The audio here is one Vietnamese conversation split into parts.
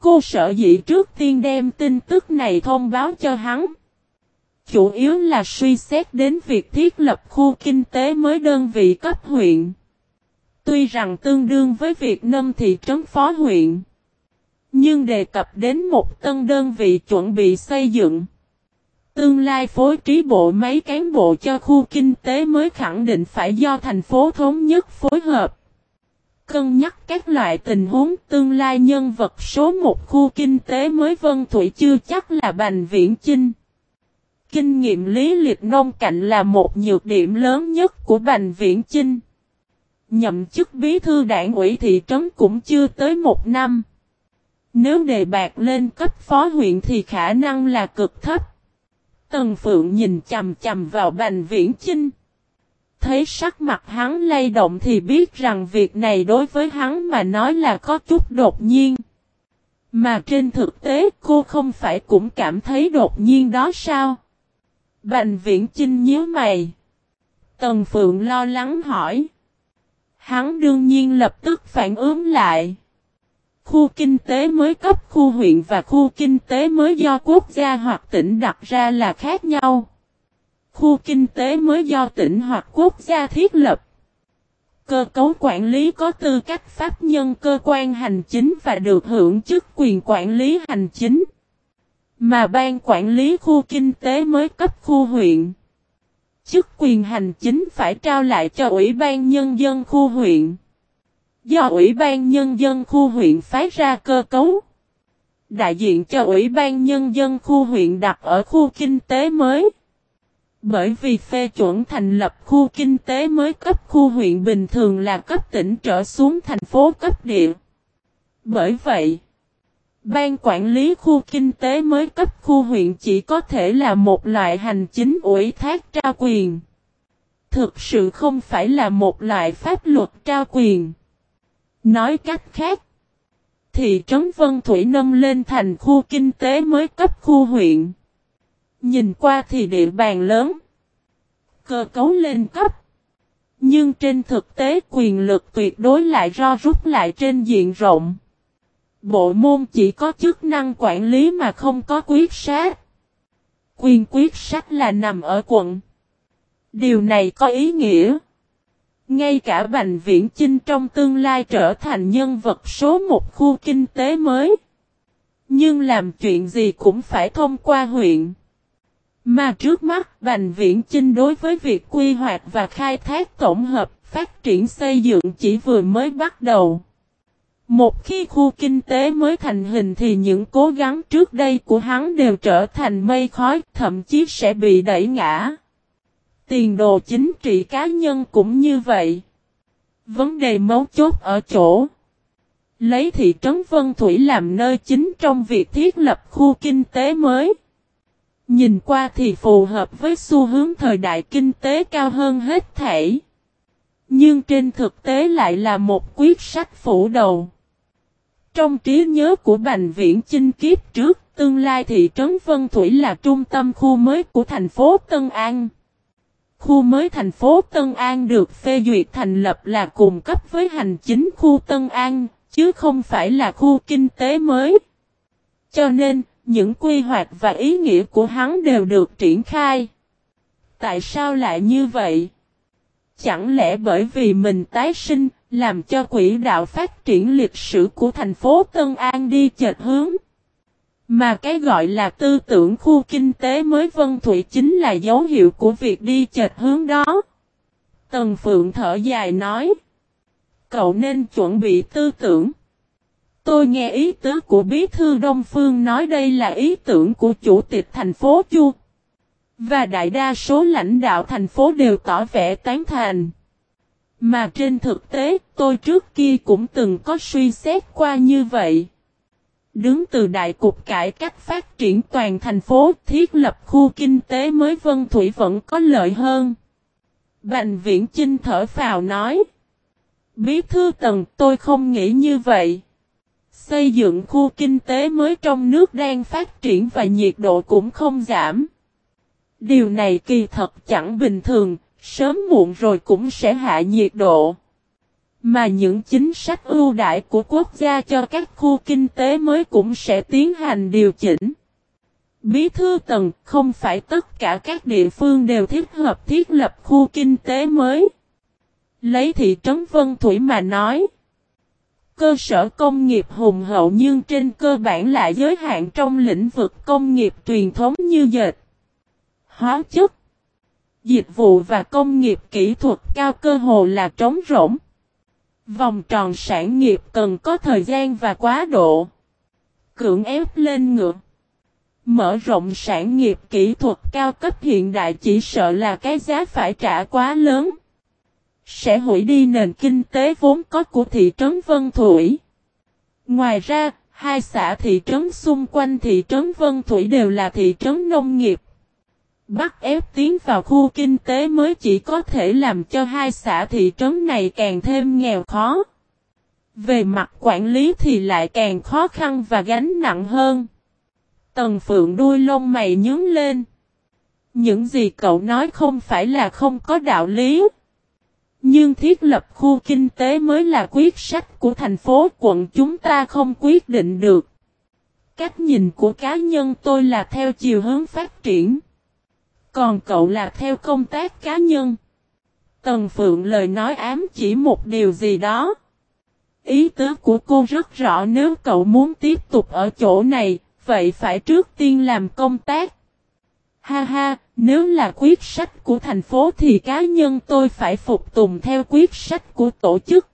Cô sợ dĩ trước tiên đem tin tức này thông báo cho hắn. Chủ yếu là suy xét đến việc thiết lập khu kinh tế mới đơn vị cấp huyện. Tuy rằng tương đương với việc nâng thị trấn phó huyện. Nhưng đề cập đến một tân đơn vị chuẩn bị xây dựng. Tương lai phối trí bộ máy cán bộ cho khu kinh tế mới khẳng định phải do thành phố thống nhất phối hợp. Cân nhắc các loại tình huống tương lai nhân vật số một khu kinh tế mới Vân Thủy chưa chắc là Bành Viễn Chinh. Kinh nghiệm lý liệt nông cạnh là một nhược điểm lớn nhất của Bành Viễn Chinh. Nhậm chức bí thư đảng ủy thị trấn cũng chưa tới một năm. Nếu đề bạc lên cấp phó huyện thì khả năng là cực thấp. Tần Phượng nhìn chầm chầm vào Bành Viễn Chinh. Thấy sắc mặt hắn lay động thì biết rằng việc này đối với hắn mà nói là có chút đột nhiên. Mà trên thực tế, cô không phải cũng cảm thấy đột nhiên đó sao? Bành Viễn Chinh nhíu mày. Tần Phượng lo lắng hỏi. Hắn đương nhiên lập tức phản ứng lại. Khu kinh tế mới cấp, khu huyện và khu kinh tế mới do quốc gia hoặc tỉnh đặt ra là khác nhau. Khu kinh tế mới do tỉnh hoặc quốc gia thiết lập. Cơ cấu quản lý có tư cách pháp nhân cơ quan hành chính và được hưởng chức quyền quản lý hành chính. Mà ban quản lý khu kinh tế mới cấp khu huyện. Chức quyền hành chính phải trao lại cho Ủy ban Nhân dân khu huyện. Do Ủy ban Nhân dân khu huyện phái ra cơ cấu. Đại diện cho Ủy ban Nhân dân khu huyện đặt ở khu kinh tế mới. Bởi vì phê chuẩn thành lập khu kinh tế mới cấp khu huyện bình thường là cấp tỉnh trở xuống thành phố cấp địa. Bởi vậy, Ban quản lý khu kinh tế mới cấp khu huyện chỉ có thể là một loại hành chính ủy thác trao quyền. Thực sự không phải là một loại pháp luật trao quyền. Nói cách khác, thị trấn Vân Thủy nâng lên thành khu kinh tế mới cấp khu huyện. Nhìn qua thì địa bàn lớn, cơ cấu lên cấp. Nhưng trên thực tế quyền lực tuyệt đối lại ro rút lại trên diện rộng. Bộ môn chỉ có chức năng quản lý mà không có quyết sát. Quyền quyết sát là nằm ở quận. Điều này có ý nghĩa. Ngay cả Bành Viễn Chinh trong tương lai trở thành nhân vật số một khu kinh tế mới. Nhưng làm chuyện gì cũng phải thông qua huyện. Mà trước mắt Bành Viễn Chinh đối với việc quy hoạch và khai thác tổng hợp phát triển xây dựng chỉ vừa mới bắt đầu. Một khi khu kinh tế mới thành hình thì những cố gắng trước đây của hắn đều trở thành mây khói, thậm chí sẽ bị đẩy ngã. Tiền đồ chính trị cá nhân cũng như vậy. Vấn đề mấu chốt ở chỗ. Lấy thị trấn Vân Thủy làm nơi chính trong việc thiết lập khu kinh tế mới. Nhìn qua thì phù hợp với xu hướng thời đại kinh tế cao hơn hết thảy. Nhưng trên thực tế lại là một quyết sách phủ đầu. Trong trí nhớ của Bành Viễn Chinh kiếp trước, tương lai thị trấn Vân Thủy là trung tâm khu mới của thành phố Tân An. Khu mới thành phố Tân An được phê duyệt thành lập là cùng cấp với hành chính khu Tân An, chứ không phải là khu kinh tế mới. Cho nên, những quy hoạch và ý nghĩa của hắn đều được triển khai. Tại sao lại như vậy? Chẳng lẽ bởi vì mình tái sinh, làm cho quỹ đạo phát triển lịch sử của thành phố Tân An đi chệch hướng? Mà cái gọi là tư tưởng khu kinh tế mới Vân Thủy chính là dấu hiệu của việc đi chệch hướng đó. Tần Phượng thở dài nói. Cậu nên chuẩn bị tư tưởng. Tôi nghe ý tứ của Bí Thư Đông Phương nói đây là ý tưởng của Chủ tịch thành phố Chu. Và đại đa số lãnh đạo thành phố đều tỏ vẻ tán thành. Mà trên thực tế, tôi trước kia cũng từng có suy xét qua như vậy. Đứng từ đại cục cải cách phát triển toàn thành phố thiết lập khu kinh tế mới Vân Thủy vẫn có lợi hơn. Bành viễn Chinh thở phào nói. Bí thư tầng tôi không nghĩ như vậy. Xây dựng khu kinh tế mới trong nước đang phát triển và nhiệt độ cũng không giảm. Điều này kỳ thật chẳng bình thường, sớm muộn rồi cũng sẽ hạ nhiệt độ. Mà những chính sách ưu đại của quốc gia cho các khu kinh tế mới cũng sẽ tiến hành điều chỉnh. Bí thư tầng không phải tất cả các địa phương đều thích hợp thiết lập khu kinh tế mới. Lấy thị trấn Vân Thủy mà nói. Cơ sở công nghiệp hùng hậu nhưng trên cơ bản lại giới hạn trong lĩnh vực công nghiệp truyền thống như dệt, hóa chất, dịch vụ và công nghiệp kỹ thuật cao cơ hồ là trống rỗng. Vòng tròn sản nghiệp cần có thời gian và quá độ. Cưỡng ép lên ngược. Mở rộng sản nghiệp kỹ thuật cao cấp hiện đại chỉ sợ là cái giá phải trả quá lớn. Sẽ hủy đi nền kinh tế vốn có của thị trấn Vân Thủy. Ngoài ra, hai xã thị trấn xung quanh thị trấn Vân Thủy đều là thị trấn nông nghiệp. Bắt ép tiến vào khu kinh tế mới chỉ có thể làm cho hai xã thị trấn này càng thêm nghèo khó. Về mặt quản lý thì lại càng khó khăn và gánh nặng hơn. Tần Phượng đuôi lông mày nhướng lên. Những gì cậu nói không phải là không có đạo lý. Nhưng thiết lập khu kinh tế mới là quyết sách của thành phố quận chúng ta không quyết định được. Cách nhìn của cá nhân tôi là theo chiều hướng phát triển. Còn cậu là theo công tác cá nhân. Tần Phượng lời nói ám chỉ một điều gì đó. Ý tứ của cô rất rõ nếu cậu muốn tiếp tục ở chỗ này, vậy phải trước tiên làm công tác. Ha ha, nếu là quyết sách của thành phố thì cá nhân tôi phải phục tùng theo quyết sách của tổ chức.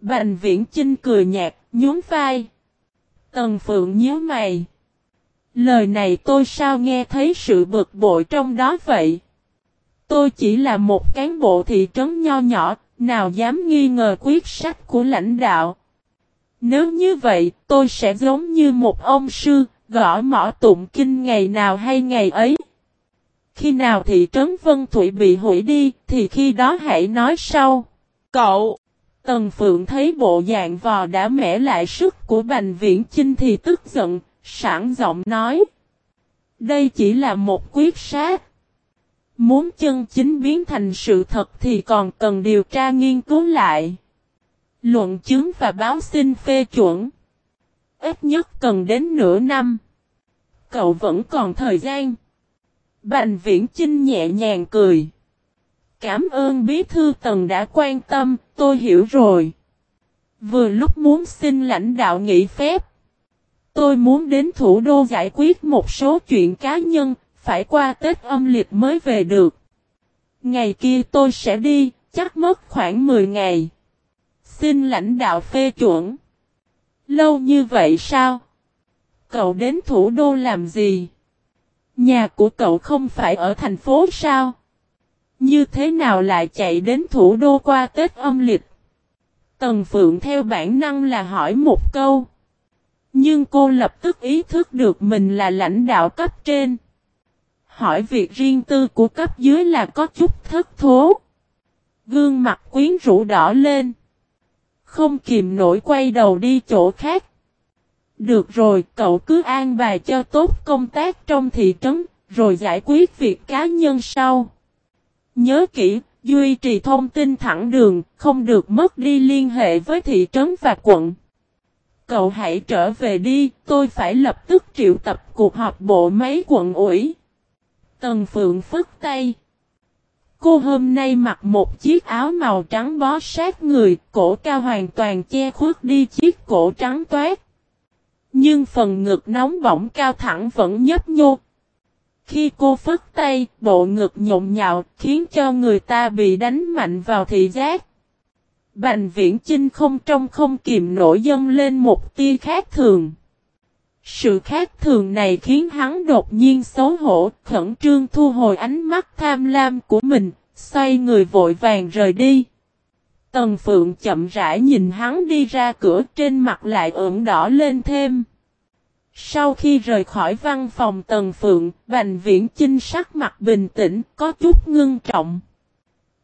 Bành viễn Chinh cười nhạt, nhún vai. Tần Phượng nhớ mày. Lời này tôi sao nghe thấy sự bực bội trong đó vậy? Tôi chỉ là một cán bộ thị trấn nho nhỏ, nào dám nghi ngờ quyết sách của lãnh đạo. Nếu như vậy, tôi sẽ giống như một ông sư, gõ mỏ tụng kinh ngày nào hay ngày ấy. Khi nào thị trấn Vân Thủy bị hủy đi, thì khi đó hãy nói sau. Cậu! Tần Phượng thấy bộ dạng vò đã mẻ lại sức của Bành Viễn Chinh thì tức giận, sẵn giọng nói. Đây chỉ là một quyết sát. Muốn chân chính biến thành sự thật thì còn cần điều tra nghiên cứu lại. Luận chứng và báo xin phê chuẩn. Ít nhất cần đến nửa năm. Cậu vẫn còn thời gian. Bành viễn Trinh nhẹ nhàng cười. Cảm ơn bí thư tần đã quan tâm, tôi hiểu rồi. Vừa lúc muốn xin lãnh đạo nghỉ phép. Tôi muốn đến thủ đô giải quyết một số chuyện cá nhân, phải qua Tết âm lịch mới về được. Ngày kia tôi sẽ đi, chắc mất khoảng 10 ngày. Xin lãnh đạo phê chuẩn. Lâu như vậy sao? Cậu đến thủ đô làm gì? Nhà của cậu không phải ở thành phố sao? Như thế nào lại chạy đến thủ đô qua Tết âm lịch? Tần Phượng theo bản năng là hỏi một câu. Nhưng cô lập tức ý thức được mình là lãnh đạo cấp trên. Hỏi việc riêng tư của cấp dưới là có chút thất thố. Gương mặt quyến rũ đỏ lên. Không kìm nổi quay đầu đi chỗ khác. Được rồi, cậu cứ an bài cho tốt công tác trong thị trấn, rồi giải quyết việc cá nhân sau. Nhớ kỹ, duy trì thông tin thẳng đường, không được mất đi liên hệ với thị trấn và quận. Cậu hãy trở về đi, tôi phải lập tức triệu tập cuộc họp bộ máy quận ủy. Tần Phượng phức tay. Cô hôm nay mặc một chiếc áo màu trắng bó sát người, cổ cao hoàn toàn che khuất đi chiếc cổ trắng toát. Nhưng phần ngực nóng bỏng cao thẳng vẫn nhấp nhô. Khi cô phất tay, bộ ngực nhộn nhạo khiến cho người ta bị đánh mạnh vào thị giác. Bành viễn Trinh không trong không kìm nổi dâng lên một tia khác thường. Sự khác thường này khiến hắn đột nhiên xấu hổ, khẩn trương thu hồi ánh mắt tham lam của mình, xoay người vội vàng rời đi. Tần Phượng chậm rãi nhìn hắn đi ra cửa trên mặt lại ửng đỏ lên thêm. Sau khi rời khỏi văn phòng Tần Phượng, Bành Viễn Chinh sắc mặt bình tĩnh, có chút ngưng trọng.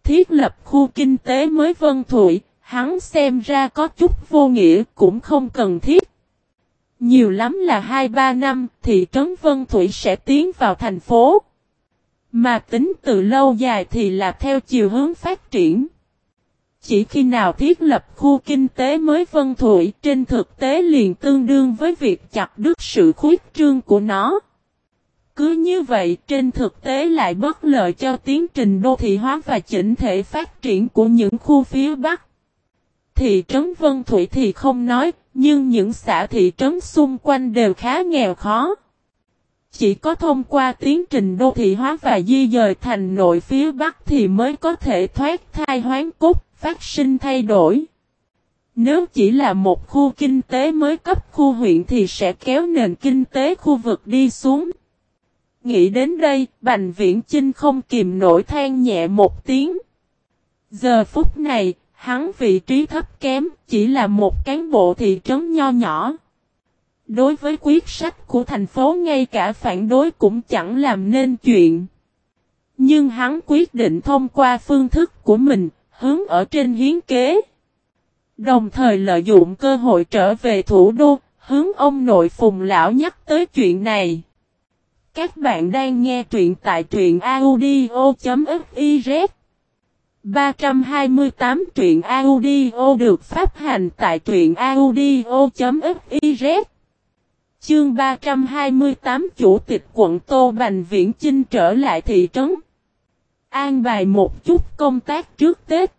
Thiết lập khu kinh tế mới Vân Thụy, hắn xem ra có chút vô nghĩa, cũng không cần thiết. Nhiều lắm là 2-3 năm, thị trấn Vân Thủy sẽ tiến vào thành phố. Mà tính từ lâu dài thì là theo chiều hướng phát triển. chỉ khi nào thiết lập khu kinh tế mới Vân thủy trên thực tế liền tương đương với việc chặt đứt sự khuyết trương của nó. Cứ như vậy trên thực tế lại bất lợi cho tiến trình đô thị hóa và chỉnh thể phát triển của những khu phía Bắc. Thị trấn Vân Thủy thì không nói, nhưng những xã thị trấn xung quanh đều khá nghèo khó. Chỉ có thông qua tiến trình đô thị hóa và di dời thành nội phía Bắc thì mới có thể thoát thai hoán cốt, phát sinh thay đổi. Nếu chỉ là một khu kinh tế mới cấp khu huyện thì sẽ kéo nền kinh tế khu vực đi xuống. Nghĩ đến đây, Bành Viễn Chinh không kìm nổi than nhẹ một tiếng. Giờ phút này, hắn vị trí thấp kém, chỉ là một cán bộ thị trấn nho nhỏ. Đối với quyết sách của thành phố ngay cả phản đối cũng chẳng làm nên chuyện. Nhưng hắn quyết định thông qua phương thức của mình, hướng ở trên hiến kế. Đồng thời lợi dụng cơ hội trở về thủ đô, hướng ông nội Phùng Lão nhắc tới chuyện này. Các bạn đang nghe truyện tại truyện audio.fif 328 truyện audio được phát hành tại truyện audio.fiz Chương 328 Chủ tịch quận Tô Bành Viễn Chinh trở lại thị trấn. An bài một chút công tác trước Tết.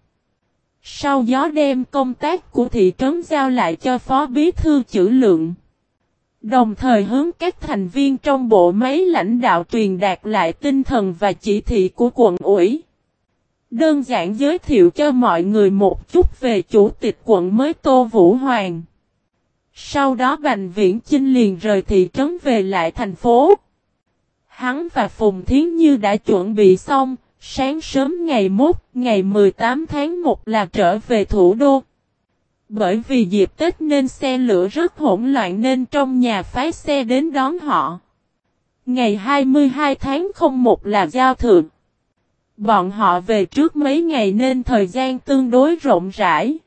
Sau gió đem công tác của thị trấn giao lại cho Phó Bí Thư chữ lượng. Đồng thời hướng các thành viên trong bộ máy lãnh đạo truyền đạt lại tinh thần và chỉ thị của quận ủy. Đơn giản giới thiệu cho mọi người một chút về chủ tịch quận mới Tô Vũ Hoàng. Sau đó Bành Viễn Chinh liền rời thị trấn về lại thành phố. Hắn và Phùng Thiến Như đã chuẩn bị xong, sáng sớm ngày mốt, ngày 18 tháng 1 là trở về thủ đô. Bởi vì dịp Tết nên xe lửa rất hỗn loạn nên trong nhà phái xe đến đón họ. Ngày 22 tháng 01 là giao thượng. Bọn họ về trước mấy ngày nên thời gian tương đối rộng rãi.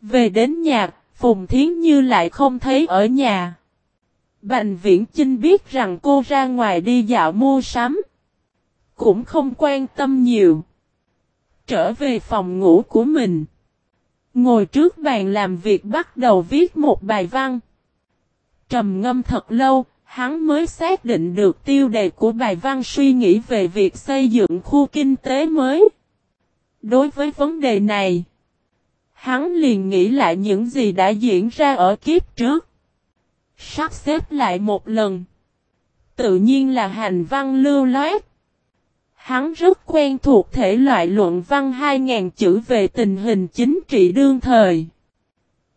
Về đến nhà, Phùng Thiến Như lại không thấy ở nhà. Bành Viễn Chinh biết rằng cô ra ngoài đi dạo mua sắm. Cũng không quan tâm nhiều. Trở về phòng ngủ của mình. Ngồi trước bàn làm việc bắt đầu viết một bài văn. Trầm ngâm thật lâu, hắn mới xác định được tiêu đề của bài văn suy nghĩ về việc xây dựng khu kinh tế mới. Đối với vấn đề này, hắn liền nghĩ lại những gì đã diễn ra ở kiếp trước. Sắp xếp lại một lần. Tự nhiên là hành văn lưu loát. Hắn rất quen thuộc thể loại luận văn 2.000 chữ về tình hình chính trị đương thời.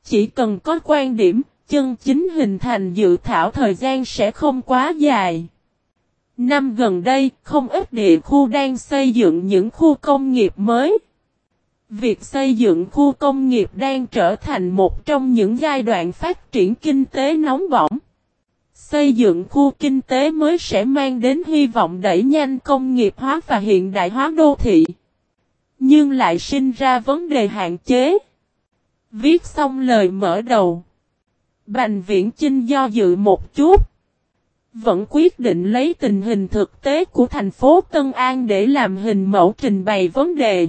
Chỉ cần có quan điểm, chân chính hình thành dự thảo thời gian sẽ không quá dài. Năm gần đây, không ít địa khu đang xây dựng những khu công nghiệp mới. Việc xây dựng khu công nghiệp đang trở thành một trong những giai đoạn phát triển kinh tế nóng bỏng. Xây dựng khu kinh tế mới sẽ mang đến hy vọng đẩy nhanh công nghiệp hóa và hiện đại hóa đô thị. Nhưng lại sinh ra vấn đề hạn chế. Viết xong lời mở đầu. Bành viễn Chinh do dự một chút. Vẫn quyết định lấy tình hình thực tế của thành phố Tân An để làm hình mẫu trình bày vấn đề.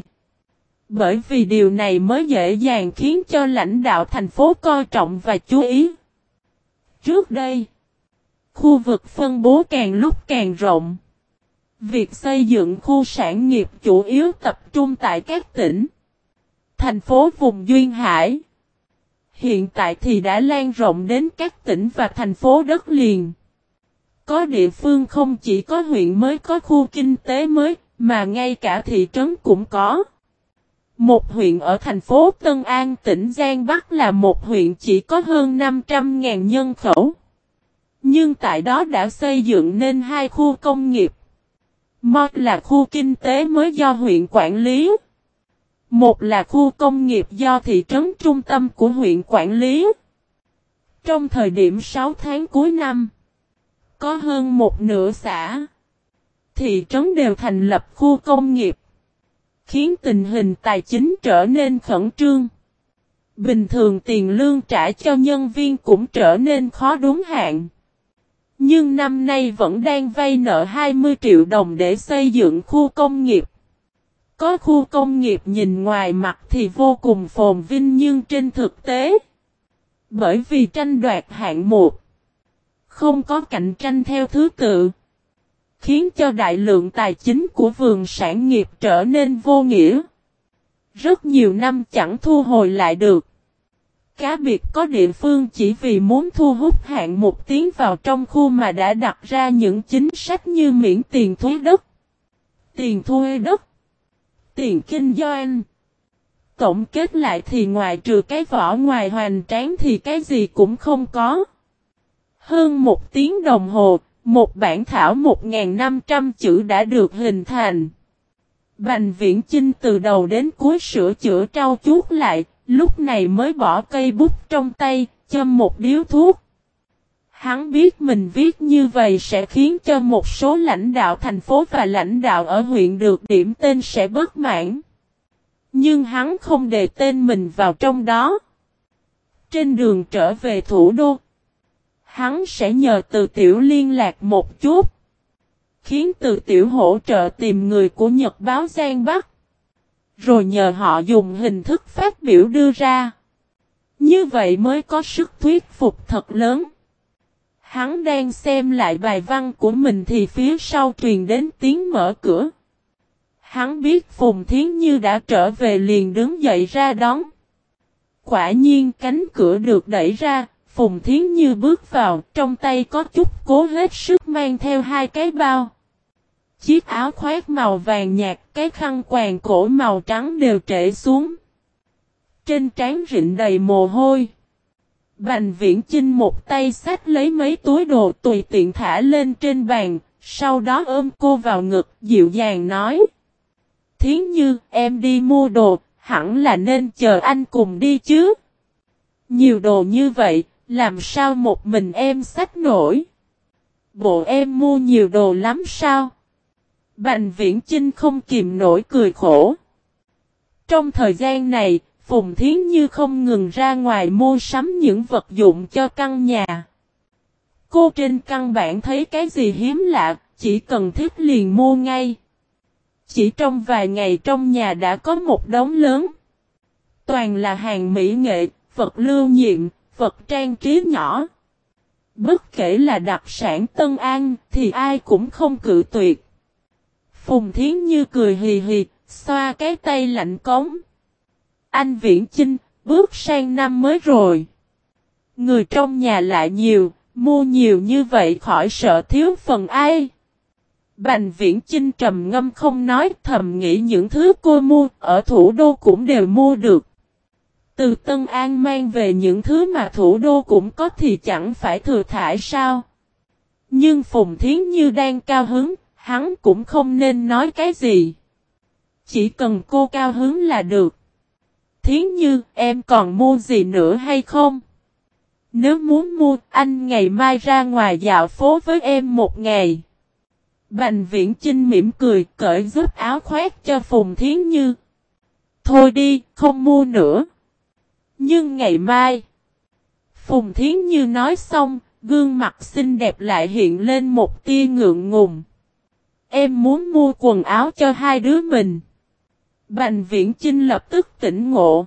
Bởi vì điều này mới dễ dàng khiến cho lãnh đạo thành phố coi trọng và chú ý. Trước đây, khu vực phân bố càng lúc càng rộng. Việc xây dựng khu sản nghiệp chủ yếu tập trung tại các tỉnh, thành phố vùng Duyên Hải. Hiện tại thì đã lan rộng đến các tỉnh và thành phố đất liền. Có địa phương không chỉ có huyện mới có khu kinh tế mới, mà ngay cả thị trấn cũng có. Một huyện ở thành phố Tân An tỉnh Giang Bắc là một huyện chỉ có hơn 500.000 nhân khẩu. Nhưng tại đó đã xây dựng nên hai khu công nghiệp. Một là khu kinh tế mới do huyện quản lý. Một là khu công nghiệp do thị trấn trung tâm của huyện quản lý. Trong thời điểm 6 tháng cuối năm, có hơn một nửa xã, thị trấn đều thành lập khu công nghiệp khiến tình hình tài chính trở nên khẩn trương. Bình thường tiền lương trả cho nhân viên cũng trở nên khó đúng hạn. Nhưng năm nay vẫn đang vay nợ 20 triệu đồng để xây dựng khu công nghiệp. Có khu công nghiệp nhìn ngoài mặt thì vô cùng phồn vinh nhưng trên thực tế. Bởi vì tranh đoạt hạng mục. Không có cạnh tranh theo thứ tự. Khiến cho đại lượng tài chính của vườn sản nghiệp trở nên vô nghĩa. Rất nhiều năm chẳng thu hồi lại được. Cá biệt có địa phương chỉ vì muốn thu hút hạng mục tiến vào trong khu mà đã đặt ra những chính sách như miễn tiền thuế đất, tiền thuê đất, tiền kinh doanh. Tổng kết lại thì ngoài trừ cái vỏ ngoài hoành tráng thì cái gì cũng không có. Hơn một tiếng đồng hồ, một bản thảo 1.500 chữ đã được hình thành. Bành viễn chinh từ đầu đến cuối sửa chữa trao chuốt lại, lúc này mới bỏ cây bút trong tay, châm một điếu thuốc. Hắn biết mình viết như vậy sẽ khiến cho một số lãnh đạo thành phố và lãnh đạo ở huyện được điểm tên sẽ bất mãn. Nhưng hắn không đề tên mình vào trong đó. Trên đường trở về thủ đô, hắn sẽ nhờ từ tiểu liên lạc một chút. Khiến từ tiểu hỗ trợ tìm người của Nhật báo Giang Bắc. Rồi nhờ họ dùng hình thức phát biểu đưa ra. Như vậy mới có sức thuyết phục thật lớn. Hắn đang xem lại bài văn của mình thì phía sau truyền đến tiếng mở cửa. Hắn biết Phùng Thiến Như đã trở về liền đứng dậy ra đón. Quả nhiên cánh cửa được đẩy ra, Phùng Thiến Như bước vào, trong tay có chút cố hết sức mang theo hai cái bao. Chiếc áo khoác màu vàng nhạt, cái khăn quàng cổ màu trắng đều trễ xuống. Trên trán rịn đầy mồ hôi. Bành viễn chinh một tay sách lấy mấy túi đồ tùy tiện thả lên trên bàn, sau đó ôm cô vào ngực, dịu dàng nói. Thiến như, em đi mua đồ, hẳn là nên chờ anh cùng đi chứ. Nhiều đồ như vậy, làm sao một mình em xách nổi? Bộ em mua nhiều đồ lắm sao? Bành viễn Chinh không kìm nổi cười khổ. Trong thời gian này, Phùng Thiến Như không ngừng ra ngoài mua sắm những vật dụng cho căn nhà. Cô trên căn bản thấy cái gì hiếm lạ, chỉ cần thiết liền mua ngay. Chỉ trong vài ngày trong nhà đã có một đống lớn. Toàn là hàng mỹ nghệ, vật lưu nhiệm, vật trang trí nhỏ. Bất kể là đặc sản Tân An thì ai cũng không cự tuyệt. Phùng Thiến Như cười hì hì, xoa cái tay lạnh cống. Anh Viễn Chinh, bước sang năm mới rồi. Người trong nhà lại nhiều, mua nhiều như vậy khỏi sợ thiếu phần ai. Bành Viễn Chinh trầm ngâm không nói thầm nghĩ những thứ cô mua ở thủ đô cũng đều mua được. Từ Tân An mang về những thứ mà thủ đô cũng có thì chẳng phải thừa thải sao. Nhưng Phùng Thiến Như đang cao hứng, hắn cũng không nên nói cái gì. Chỉ cần cô cao hứng là được. Thiến Như, em còn mua gì nữa hay không? Nếu muốn mua, anh ngày mai ra ngoài dạo phố với em một ngày. Bành viễn Trinh mỉm cười, cởi giúp áo khoét cho Phùng Thiến Như. Thôi đi, không mua nữa. Nhưng ngày mai, Phùng Thiến Như nói xong, gương mặt xinh đẹp lại hiện lên một tia ngượng ngùng. Em muốn mua quần áo cho hai đứa mình. Bành viễn chinh lập tức tỉnh ngộ.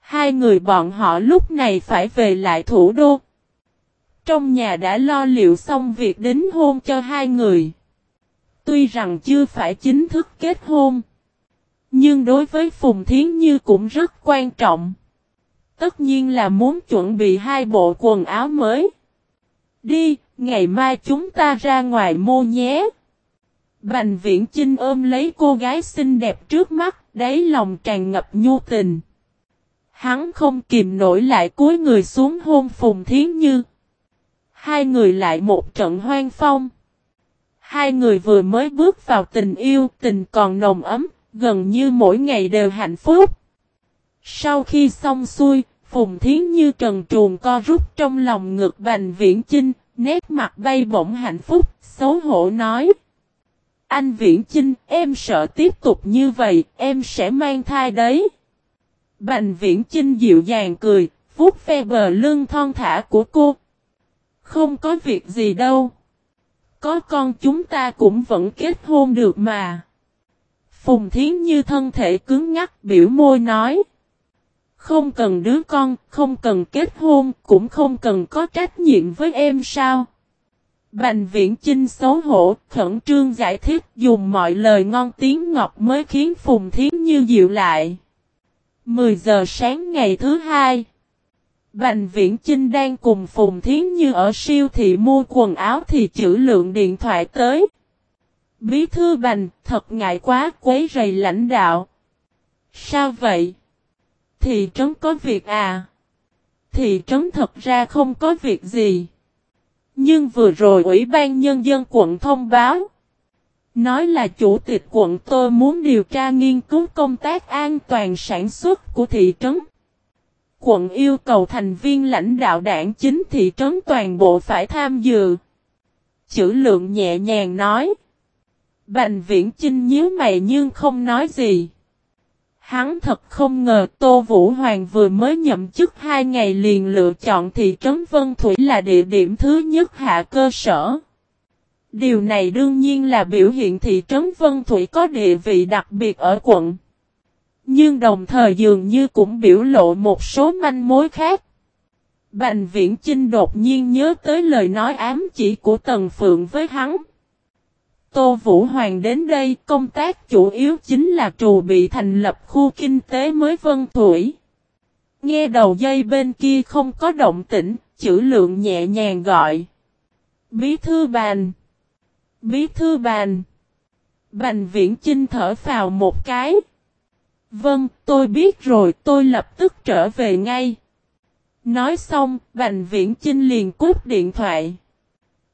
Hai người bọn họ lúc này phải về lại thủ đô. Trong nhà đã lo liệu xong việc đính hôn cho hai người. Tuy rằng chưa phải chính thức kết hôn. Nhưng đối với Phùng Thiến Như cũng rất quan trọng. Tất nhiên là muốn chuẩn bị hai bộ quần áo mới. Đi, ngày mai chúng ta ra ngoài mua nhé. Bành viễn Trinh ôm lấy cô gái xinh đẹp trước mắt, đáy lòng tràn ngập nhu tình. Hắn không kìm nổi lại cúi người xuống hôn Phùng Thiến Như. Hai người lại một trận hoang phong. Hai người vừa mới bước vào tình yêu, tình còn nồng ấm, gần như mỗi ngày đều hạnh phúc. Sau khi xong xuôi, Phùng Thiến Như trần truồng co rút trong lòng ngực Bành Viễn Chinh, nét mặt bay bổng hạnh phúc, xấu hổ nói. Anh Viễn Chinh, em sợ tiếp tục như vậy, em sẽ mang thai đấy. Bành Viễn Chinh dịu dàng cười, vuốt ve bờ lưng thon thả của cô. Không có việc gì đâu. Có con chúng ta cũng vẫn kết hôn được mà. Phùng Thiến Như thân thể cứng ngắc biểu môi nói. Không cần đứa con, không cần kết hôn, cũng không cần có trách nhiệm với em sao. Bành viễn Chinh xấu hổ, khẩn trương giải thích dùng mọi lời ngon tiếng ngọt mới khiến Phùng Thiến Như dịu lại. 10 giờ sáng ngày thứ hai. Bành viễn Chinh đang cùng Phùng Thiến Như ở siêu thị mua quần áo thì chữ lượng điện thoại tới. Bí thư Bành, thật ngại quá quấy rầy lãnh đạo. Sao vậy? Thị trấn có việc à? Thị trấn thật ra không có việc gì. Nhưng vừa rồi Ủy ban Nhân dân quận thông báo. Nói là chủ tịch quận tôi muốn điều tra nghiên cứu công tác an toàn sản xuất của thị trấn. Quận yêu cầu thành viên lãnh đạo đảng chính thị trấn toàn bộ phải tham dự. Chữ lượng nhẹ nhàng nói. Bành viễn chinh nhíu mày nhưng không nói gì. Hắn thật không ngờ Tô Vũ Hoàng vừa mới nhậm chức hai ngày liền lựa chọn thị trấn Vân Thủy là địa điểm thứ nhất hạ cơ sở. Điều này đương nhiên là biểu hiện thị trấn Vân Thủy có địa vị đặc biệt ở quận. Nhưng đồng thời dường như cũng biểu lộ một số manh mối khác. Bành viễn Chinh đột nhiên nhớ tới lời nói ám chỉ của Tần Phượng với hắn. Tô Vũ Hoàng đến đây công tác chủ yếu chính là trù bị thành lập khu kinh tế mới Vân Thủy. Nghe đầu dây bên kia không có động tĩnh, chữ lượng nhẹ nhàng gọi. Bí thư bàn. Bí thư bàn. Bành viễn Chinh thở vào một cái. Vâng, tôi biết rồi, tôi lập tức trở về ngay. Nói xong, Bành Viễn Chinh liền cúp điện thoại.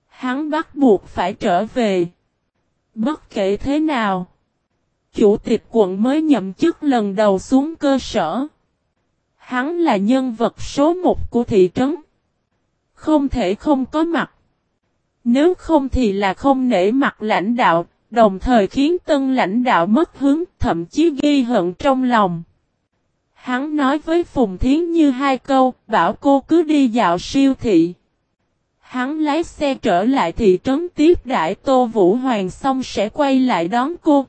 Hắn bắt buộc phải trở về. Bất kể thế nào, chủ tịch quận mới nhậm chức lần đầu xuống cơ sở. Hắn là nhân vật số một của thị trấn. Không thể không có mặt. Nếu không thì là không nể mặt lãnh đạo, đồng thời khiến tân lãnh đạo mất hướng, thậm chí ghi hận trong lòng. Hắn nói với Phùng Thiến Như hai câu, bảo cô cứ đi dạo siêu thị. Hắn lái xe trở lại thị trấn tiếp đại Tô Vũ Hoàng xong sẽ quay lại đón cô.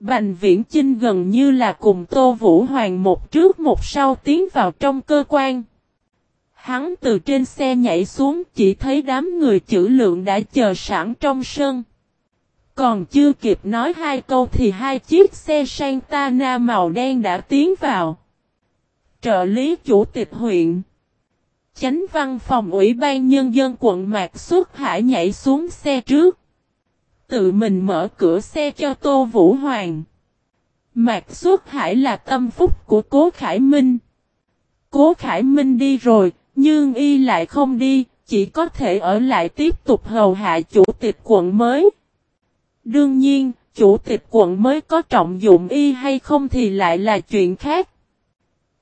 Bành viễn Chinh gần như là cùng Tô Vũ Hoàng một trước một sau tiến vào trong cơ quan. Hắn từ trên xe nhảy xuống, chỉ thấy đám người chữ lượng đã chờ sẵn trong sân. Còn chưa kịp nói hai câu thì hai chiếc xe Santana màu đen đã tiến vào. Trợ lý chủ tịch huyện. Chánh văn phòng Ủy ban Nhân dân quận Mạc Xuất Hải nhảy xuống xe trước. Tự mình mở cửa xe cho Tô Vũ Hoàng. Mạc Xuất Hải là tâm phúc của Cố Khải Minh. Cố Khải Minh đi rồi, nhưng y lại không đi, chỉ có thể ở lại tiếp tục hầu hạ chủ tịch quận mới. Đương nhiên, chủ tịch quận mới có trọng dụng y hay không thì lại là chuyện khác.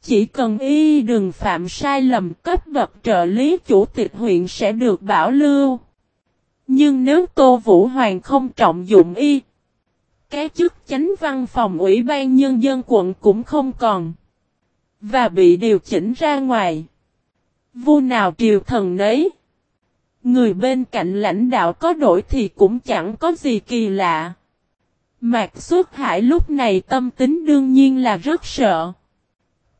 Chỉ cần y đừng phạm sai lầm cấp bậc trợ lý chủ tịch huyện sẽ được bảo lưu. Nhưng nếu Tô Vũ Hoàng không trọng dụng y, cái chức chánh văn phòng ủy ban nhân dân quận cũng không còn. Và bị điều chỉnh ra ngoài. Vu nào triều thần nấy. Người bên cạnh lãnh đạo có đổi thì cũng chẳng có gì kỳ lạ. Mạc Xuất Hải lúc này tâm tính đương nhiên là rất sợ.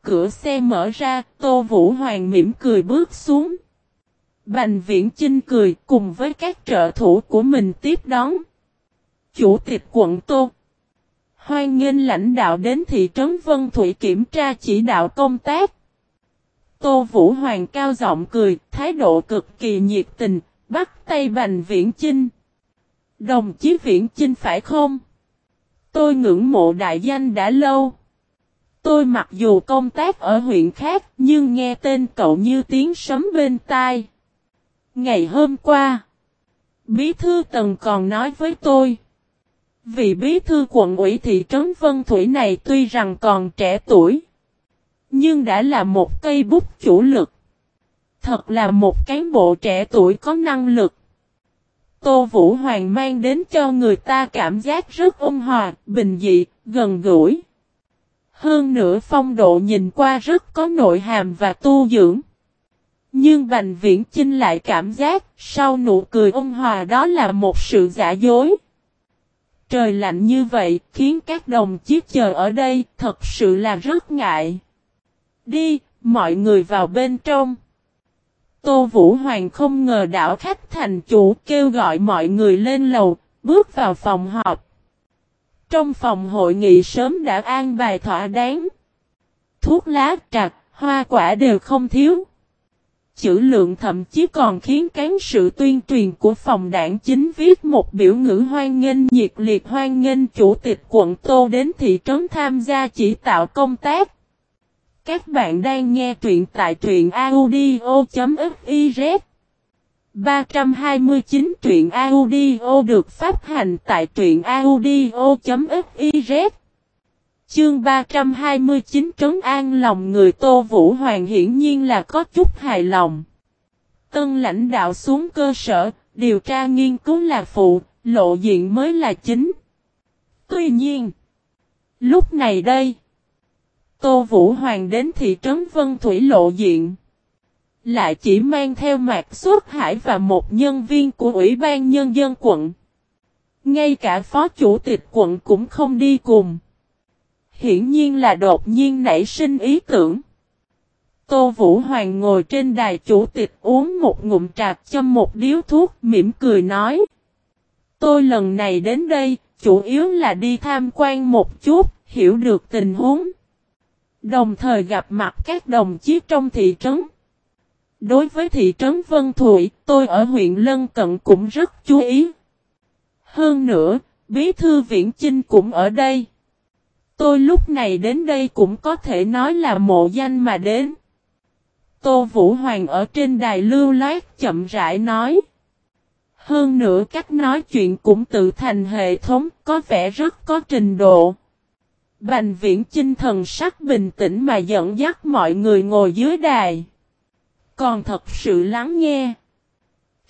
Cửa xe mở ra, Tô Vũ Hoàng mỉm cười bước xuống. Bành viễn trinh cười cùng với các trợ thủ của mình tiếp đón. Chủ tịch quận Tô. Hoan nghênh lãnh đạo đến thị trấn Vân Thủy kiểm tra chỉ đạo công tác. Tô Vũ Hoàng cao giọng cười, thái độ cực kỳ nhiệt tình, bắt tay Bành Viễn Chinh. Đồng chí Viễn Chinh phải không? Tôi ngưỡng mộ đại danh đã lâu. Tôi mặc dù công tác ở huyện khác nhưng nghe tên cậu như tiếng sấm bên tai. Ngày hôm qua, Bí thư Tần còn nói với tôi. Vị bí thư quận ủy thị trấn Vân Thủy này tuy rằng còn trẻ tuổi, nhưng đã là một cây bút chủ lực. Thật là một cán bộ trẻ tuổi có năng lực. Tô Vũ Hoàng mang đến cho người ta cảm giác rất ôn hòa, bình dị, gần gũi. Hơn nữa phong độ nhìn qua rất có nội hàm và tu dưỡng. Nhưng Bành Viễn Chinh lại cảm giác sau nụ cười ôn hòa đó là một sự giả dối. Trời lạnh như vậy khiến các đồng chí chờ ở đây thật sự là rất ngại. Đi, mọi người vào bên trong. Tô Vũ Hoàng không ngờ đảo khách thành chủ kêu gọi mọi người lên lầu, bước vào phòng họp. Trong phòng hội nghị sớm đã an bài thỏa đáng. Thuốc lá trạc, hoa quả đều không thiếu. Chữ lượng thậm chí còn khiến cán sự tuyên truyền của phòng đảng chính viết một biểu ngữ hoan nghênh nhiệt liệt hoan nghênh chủ tịch quận Tô đến thị trấn tham gia chỉ tạo công tác. Các bạn đang nghe truyện tại truyện audio.fif 329 truyện audio được phát hành tại truyện audio.fiz Chương 329 trấn an lòng người Tô Vũ Hoàng hiển nhiên là có chút hài lòng. Tân lãnh đạo xuống cơ sở, điều tra nghiên cứu là phụ, lộ diện mới là chính. Tuy nhiên, lúc này đây, Tô Vũ Hoàng đến thị trấn Vân Thủy lộ diện. Lại chỉ mang theo Mạc Xuất Hải và một nhân viên của Ủy ban Nhân dân quận. Ngay cả phó chủ tịch quận cũng không đi cùng. Hiển nhiên là đột nhiên nảy sinh ý tưởng. Tô Vũ Hoàng ngồi trên đài chủ tịch uống một ngụm trà châm một điếu thuốc mỉm cười nói. Tôi lần này đến đây, chủ yếu là đi tham quan một chút, hiểu được tình huống. Đồng thời gặp mặt các đồng chí trong thị trấn. Đối với thị trấn Vân Thụy, tôi ở huyện Lân Cận cũng rất chú ý. Hơn nữa, Bí thư Viễn Chinh cũng ở đây. Tôi lúc này đến đây cũng có thể nói là mộ danh mà đến. Tô Vũ Hoàng ở trên đài lưu loát chậm rãi nói. Hơn nữa cách nói chuyện cũng tự thành hệ thống có vẻ rất có trình độ. Bành viễn chinh thần sắc bình tĩnh mà dẫn dắt mọi người ngồi dưới đài. Còn thật sự lắng nghe.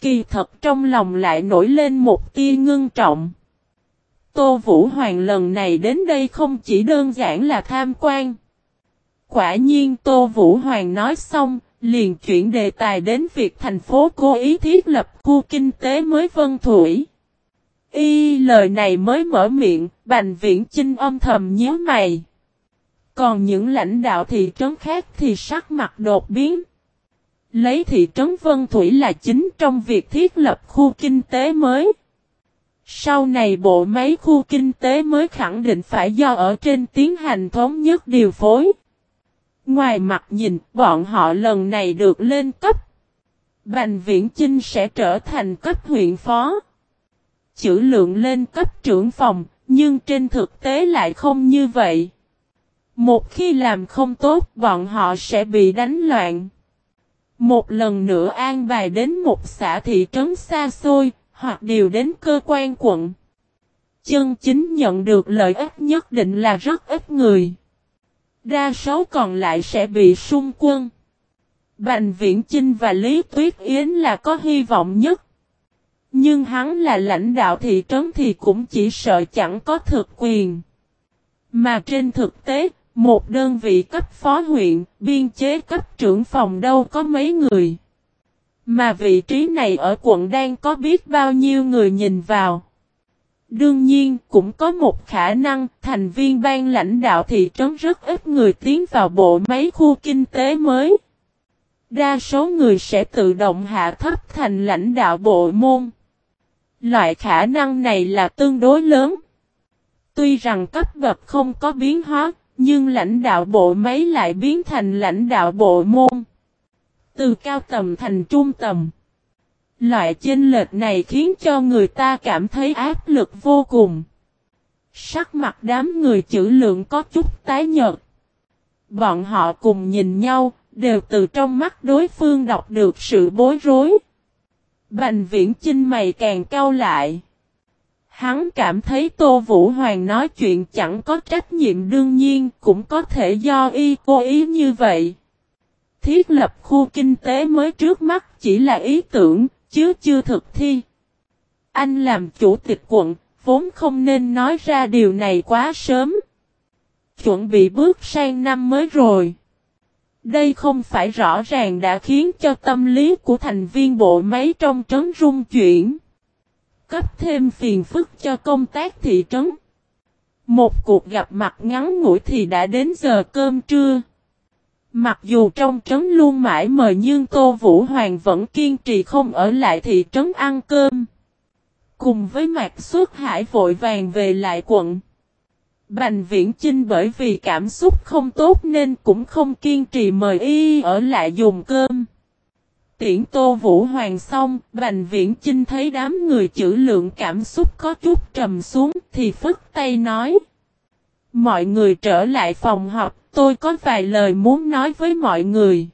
Kỳ thật trong lòng lại nổi lên một tia ngưng trọng. Tô Vũ Hoàng lần này đến đây không chỉ đơn giản là tham quan. Quả nhiên Tô Vũ Hoàng nói xong, liền chuyển đề tài đến việc thành phố cố ý thiết lập khu kinh tế mới Vân Thủy. Y lời này mới mở miệng, Bành Viễn Chinh âm thầm nhớ mày. Còn những lãnh đạo thị trấn khác thì sắc mặt đột biến. Lấy thị trấn Vân Thủy là chính trong việc thiết lập khu kinh tế mới. Sau này bộ máy khu kinh tế mới khẳng định phải do ở trên tiến hành thống nhất điều phối. Ngoài mặt nhìn, bọn họ lần này được lên cấp. Bành Viễn Chinh sẽ trở thành cấp huyện phó. Chữ lượng lên cấp trưởng phòng, nhưng trên thực tế lại không như vậy. Một khi làm không tốt, bọn họ sẽ bị đánh loạn. Một lần nữa an bài đến một xã thị trấn xa xôi, hoặc điều đến cơ quan quận. Chân chính nhận được lợi ích nhất định là rất ít người. Đa số còn lại sẽ bị xung quân. Bành Viễn Chinh và Lý Tuyết Yến là có hy vọng nhất. Nhưng hắn là lãnh đạo thị trấn thì cũng chỉ sợ chẳng có thực quyền. Mà trên thực tế, một đơn vị cấp phó huyện, biên chế cấp trưởng phòng đâu có mấy người. Mà vị trí này ở quận đang có biết bao nhiêu người nhìn vào. Đương nhiên cũng có một khả năng thành viên ban lãnh đạo thị trấn rất ít người tiến vào bộ máy khu kinh tế mới. Đa số người sẽ tự động hạ thấp thành lãnh đạo bộ môn. Loại khả năng này là tương đối lớn. Tuy rằng cấp bậc không có biến hóa, nhưng lãnh đạo bộ máy lại biến thành lãnh đạo bộ môn. Từ cao tầm thành trung tầm. Loại chênh lệch này khiến cho người ta cảm thấy áp lực vô cùng. Sắc mặt đám người chữ lượng có chút tái nhợt. Bọn họ cùng nhìn nhau, đều từ trong mắt đối phương đọc được sự bối rối. Bành viễn chinh mày càng cao lại. Hắn cảm thấy Tô Vũ Hoàng nói chuyện chẳng có trách nhiệm đương nhiên cũng có thể do y cố ý như vậy. Thiết lập khu kinh tế mới trước mắt chỉ là ý tưởng, chứ chưa thực thi. Anh làm chủ tịch quận, vốn không nên nói ra điều này quá sớm. Chuẩn bị bước sang năm mới rồi. Đây không phải rõ ràng đã khiến cho tâm lý của thành viên bộ máy trong trấn rung chuyển cấp thêm phiền phức cho công tác thị trấn. Một cuộc gặp mặt ngắn ngủi thì đã đến giờ cơm trưa. Mặc dù trong trấn luôn mãi mời nhưng Tô Vũ Hoàng vẫn kiên trì không ở lại thị trấn ăn cơm. Cùng với Mạc Xuất Hải vội vàng về lại quận. Bành Viễn Chinh bởi vì cảm xúc không tốt nên cũng không kiên trì mời y ở lại dùng cơm. Tiễn Tô Vũ Hoàng xong, Bành Viễn Chinh thấy đám người chữ lượng cảm xúc có chút trầm xuống thì phức tay nói. Mọi người trở lại phòng họp, tôi có vài lời muốn nói với mọi người.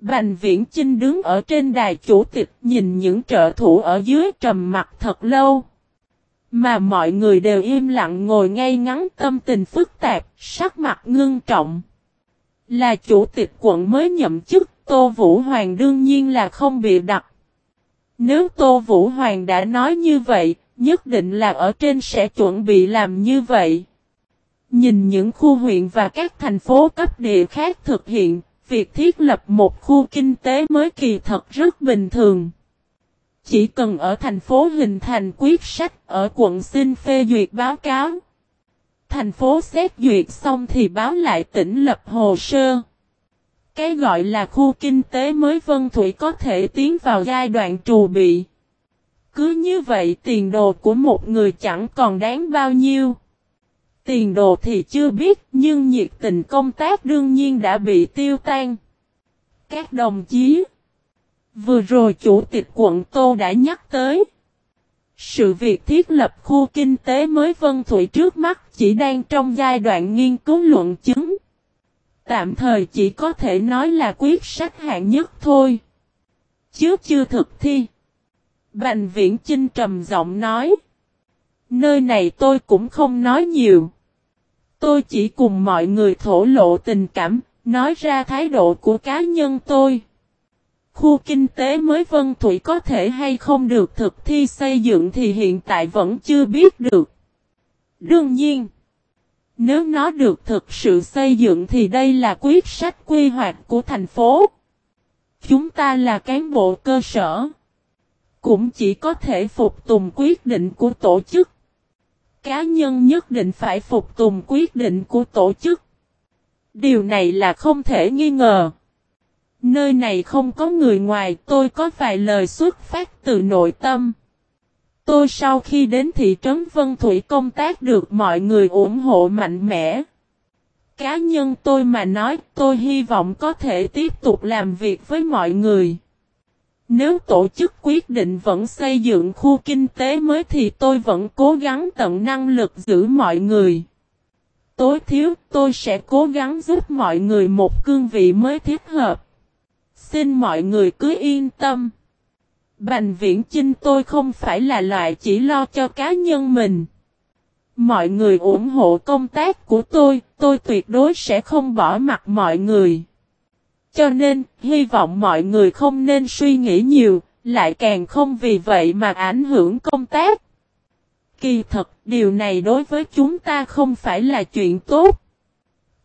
Bành Viễn Chinh đứng ở trên đài chủ tịch nhìn những trợ thủ ở dưới trầm mặt thật lâu. Mà mọi người đều im lặng ngồi ngay ngắn tâm tình phức tạp, sắc mặt ngưng trọng. Là chủ tịch quận mới nhậm chức, Tô Vũ Hoàng đương nhiên là không bị đặt. Nếu Tô Vũ Hoàng đã nói như vậy, nhất định là ở trên sẽ chuẩn bị làm như vậy. Nhìn những khu huyện và các thành phố cấp địa khác thực hiện, việc thiết lập một khu kinh tế mới kỳ thật rất bình thường. Chỉ cần ở thành phố hình thành quyết sách ở quận xin phê duyệt báo cáo. Thành phố xét duyệt xong thì báo lại tỉnh lập hồ sơ. Cái gọi là khu kinh tế mới Vân Thủy có thể tiến vào giai đoạn trù bị. Cứ như vậy, tiền đồ của một người chẳng còn đáng bao nhiêu. Tiền đồ thì chưa biết, nhưng nhiệt tình công tác đương nhiên đã bị tiêu tan. Các đồng chí, Vừa rồi chủ tịch quận Tô đã nhắc tới. Sự việc thiết lập khu kinh tế mới Vân Thủy trước mắt chỉ đang trong giai đoạn nghiên cứu luận chứng. Tạm thời chỉ có thể nói là quyết sách hạng nhất thôi. Chứ chưa thực thi. Bành viễn Chinh trầm giọng nói. Nơi này tôi cũng không nói nhiều. Tôi chỉ cùng mọi người thổ lộ tình cảm, nói ra thái độ của cá nhân tôi. Khu kinh tế mới Vân Thủy có thể hay không được thực thi xây dựng thì hiện tại vẫn chưa biết được. Đương nhiên, nếu nó được thực sự xây dựng thì đây là quyết sách quy hoạch của thành phố. Chúng ta là cán bộ cơ sở. Cũng chỉ có thể phục tùng quyết định của tổ chức. Cá nhân nhất định phải phục tùng quyết định của tổ chức. Điều này là không thể nghi ngờ. Nơi này không có người ngoài, tôi có vài lời xuất phát từ nội tâm. Tôi sau khi đến thị trấn Vân Thủy công tác được mọi người ủng hộ mạnh mẽ. Cá nhân tôi mà nói, tôi hy vọng có thể tiếp tục làm việc với mọi người. Nếu tổ chức quyết định vẫn xây dựng khu kinh tế mới thì tôi vẫn cố gắng tận năng lực giữ mọi người. Tối thiếu, tôi sẽ cố gắng giúp mọi người một cương vị mới thiết hợp. Xin mọi người cứ yên tâm. Bành viễn chinh tôi không phải là loại chỉ lo cho cá nhân mình. Mọi người ủng hộ công tác của tôi, tôi tuyệt đối sẽ không bỏ mặt mọi người. Cho nên, hy vọng mọi người không nên suy nghĩ nhiều, lại càng không vì vậy mà ảnh hưởng công tác. Kỳ thật, điều này đối với chúng ta không phải là chuyện tốt.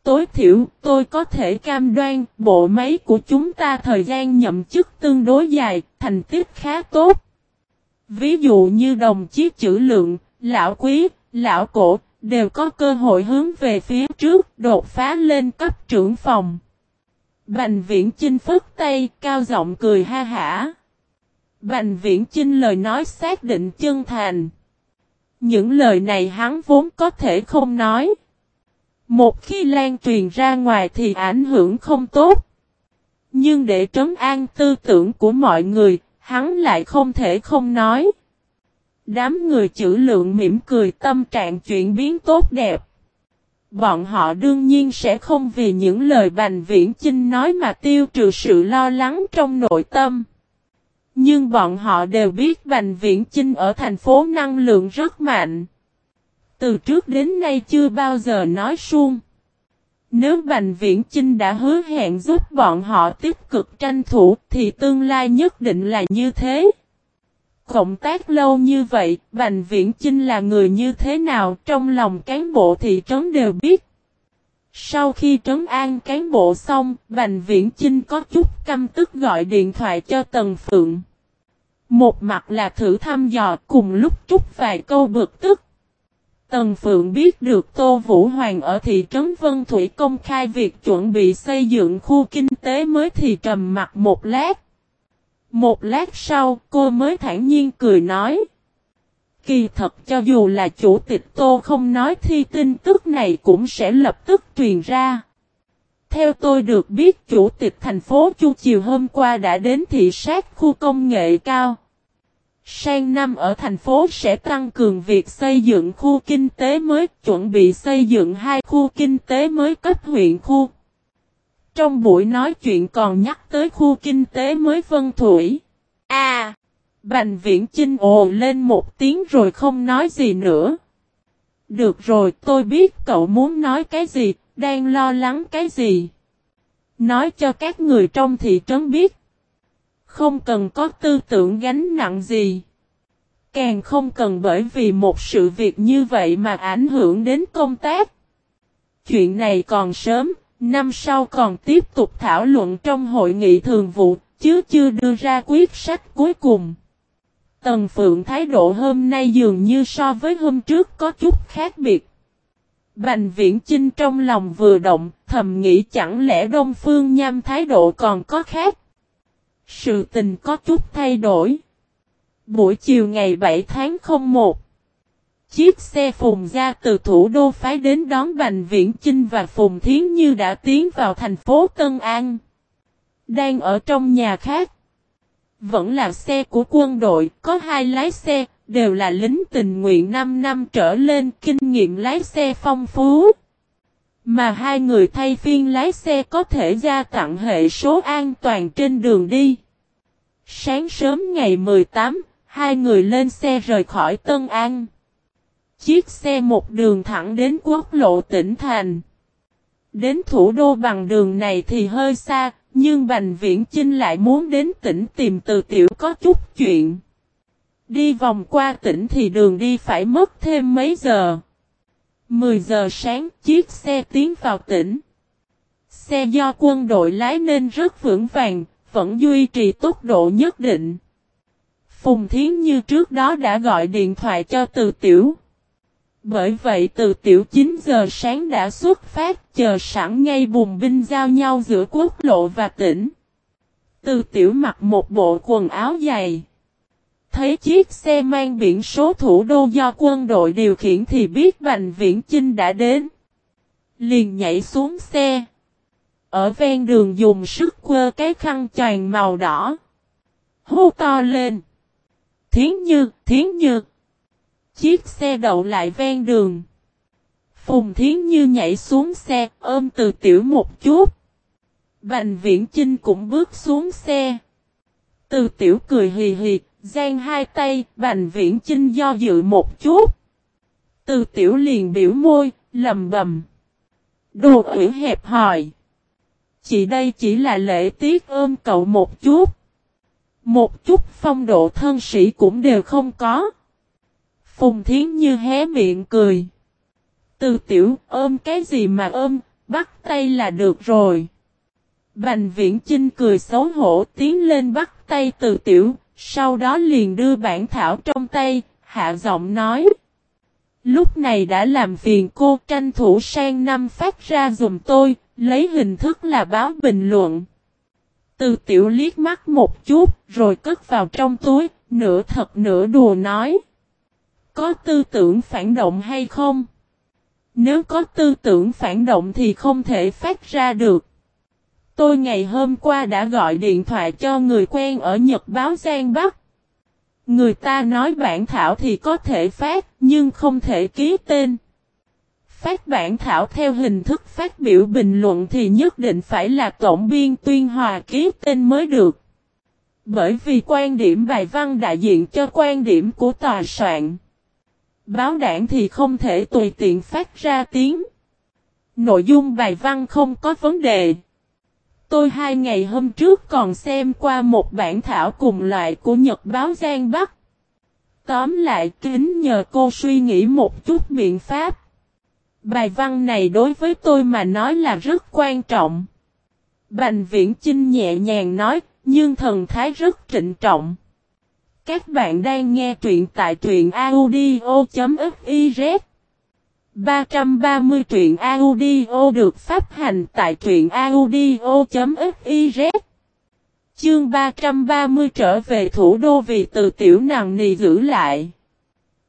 Tối thiểu, tôi có thể cam đoan, bộ máy của chúng ta thời gian nhậm chức tương đối dài, thành tích khá tốt. Ví dụ như đồng chí chữ lượng, lão quý, lão cổ, đều có cơ hội hướng về phía trước, đột phá lên cấp trưởng phòng. Bành viễn chinh phức tay, cao giọng cười ha hả. Bành viễn chinh lời nói xác định chân thành. Những lời này hắn vốn có thể không nói. Một khi lan truyền ra ngoài thì ảnh hưởng không tốt. Nhưng để trấn an tư tưởng của mọi người, hắn lại không thể không nói. Đám người chữ lượng mỉm cười tâm trạng chuyển biến tốt đẹp. Bọn họ đương nhiên sẽ không vì những lời Bành Viễn Chinh nói mà tiêu trừ sự lo lắng trong nội tâm. Nhưng bọn họ đều biết Bành Viễn Chinh ở thành phố năng lượng rất mạnh. Từ trước đến nay chưa bao giờ nói suông. Nếu Bành Viễn Chinh đã hứa hẹn giúp bọn họ tích cực tranh thủ thì tương lai nhất định là như thế. Cộng tác lâu như vậy, Bành Viễn Chinh là người như thế nào trong lòng cán bộ thị trấn đều biết. Sau khi trấn an cán bộ xong, Bành Viễn Chinh có chút căm tức gọi điện thoại cho Tần Phượng. Một mặt là thử thăm dò cùng lúc trúc vài câu bực tức. Tần Phượng biết được Tô Vũ Hoàng ở thị trấn Vân Thủy công khai việc chuẩn bị xây dựng khu kinh tế mới thì trầm mặt một lát. Một lát sau, cô mới thản nhiên cười nói. Kỳ thật cho dù là chủ tịch Tô không nói thì tin tức này cũng sẽ lập tức truyền ra. Theo tôi được biết, chủ tịch thành phố Chu Chiều hôm qua đã đến thị sát khu công nghệ cao. Sang năm ở thành phố sẽ tăng cường việc xây dựng khu kinh tế mới, chuẩn bị xây dựng hai khu kinh tế mới cấp huyện khu. Trong buổi nói chuyện còn nhắc tới khu kinh tế mới Vân Thủy. À, Bành Viễn Chinh ồ lên một tiếng rồi không nói gì nữa. Được rồi tôi biết cậu muốn nói cái gì, đang lo lắng cái gì. Nói cho các người trong thị trấn biết. Không cần có tư tưởng gánh nặng gì. Càng không cần bởi vì một sự việc như vậy mà ảnh hưởng đến công tác. Chuyện này còn sớm, năm sau còn tiếp tục thảo luận trong hội nghị thường vụ, chứ chưa đưa ra quyết sách cuối cùng. Tần Phượng thái độ hôm nay dường như so với hôm trước có chút khác biệt. Bành viễn Trinh trong lòng vừa động, thầm nghĩ chẳng lẽ Đông Phương Nham thái độ còn có khác. Sự tình có chút thay đổi. Buổi chiều ngày 7 tháng 01 Chiếc xe Phùng ra từ thủ đô phái đến đón Bành Viễn Chinh và Phùng Thiến Như đã tiến vào thành phố Tân An. Đang ở trong nhà khác. Vẫn là xe của quân đội, có hai lái xe, đều là lính tình nguyện 5 năm trở lên, kinh nghiệm lái xe phong phú. Mà hai người thay phiên lái xe có thể gia tặng hệ số an toàn trên đường đi. Sáng sớm ngày 18, hai người lên xe rời khỏi Tân An. Chiếc xe một đường thẳng đến quốc lộ tỉnh thành. Đến thủ đô bằng đường này thì hơi xa, nhưng Bành Viễn Chinh lại muốn đến tỉnh tìm từ tiểu có chút chuyện. Đi vòng qua tỉnh thì đường đi phải mất thêm mấy giờ. 10 giờ sáng chiếc xe tiến vào tỉnh. Xe do quân đội lái nên rất vững vàng, vẫn duy trì tốc độ nhất định. Phùng Thiến Như trước đó đã gọi điện thoại cho Từ Tiểu. Bởi vậy từ Tiểu 9 giờ sáng đã xuất phát chờ sẵn ngay bùng binh giao nhau giữa quốc lộ và tỉnh. Từ Tiểu mặc một bộ quần áo dày. Thấy chiếc xe mang biển số thủ đô do quân đội điều khiển thì biết Bành Viễn Chinh đã đến. Liền nhảy xuống xe. Ở ven đường dùng sức quơ cái khăn choàng màu đỏ. Hô to lên. Thiến Như, Thiến Như. Chiếc xe đậu lại ven đường. Phùng Thiến Như nhảy xuống xe, ôm từ tiểu một chút. Bành Viễn Chinh cũng bước xuống xe. Từ tiểu cười hì hì, giang hai tay, Bành Viễn Chinh do dự một chút. Từ tiểu liền biểu môi, lầm bầm. Đồ ủy hẹp hòi. Chị đây chỉ là lễ tiết ôm cậu một chút. Một chút phong độ thân sĩ cũng đều không có. Phùng Thiến Như hé miệng cười. Từ tiểu ôm cái gì mà ôm, bắt tay là được rồi. Bành viễn Trinh cười xấu hổ tiến lên bắt tay từ tiểu, sau đó liền đưa bản thảo trong tay, hạ giọng nói. Lúc này đã làm phiền cô tranh thủ sang năm phát ra dùm tôi, lấy hình thức là báo bình luận. Từ tiểu liếc mắt một chút, rồi cất vào trong túi, nửa thật nửa đùa nói. Có tư tưởng phản động hay không? Nếu có tư tưởng phản động thì không thể phát ra được. Tôi ngày hôm qua đã gọi điện thoại cho người quen ở Nhật báo Giang Bắc. Người ta nói bản thảo thì có thể phát, nhưng không thể ký tên. Phát bản thảo theo hình thức phát biểu bình luận thì nhất định phải là tổng biên tuyên hòa ký tên mới được. Bởi vì quan điểm bài văn đại diện cho quan điểm của tòa soạn. Báo đảng thì không thể tùy tiện phát ra tiếng. Nội dung bài văn không có vấn đề. Tôi hai ngày hôm trước còn xem qua một bản thảo cùng loại của Nhật báo Giang Bắc. Tóm lại kính nhờ cô suy nghĩ một chút biện pháp. Bài văn này đối với tôi mà nói là rất quan trọng. Bành viễn Chinh nhẹ nhàng nói, nhưng thần thái rất trịnh trọng. Các bạn đang nghe truyện tại truyện audio.fif 330 truyện audio được phát hành tại truyện audio.fiz Chương 330 trở về thủ đô vì từ tiểu nàng nì giữ lại.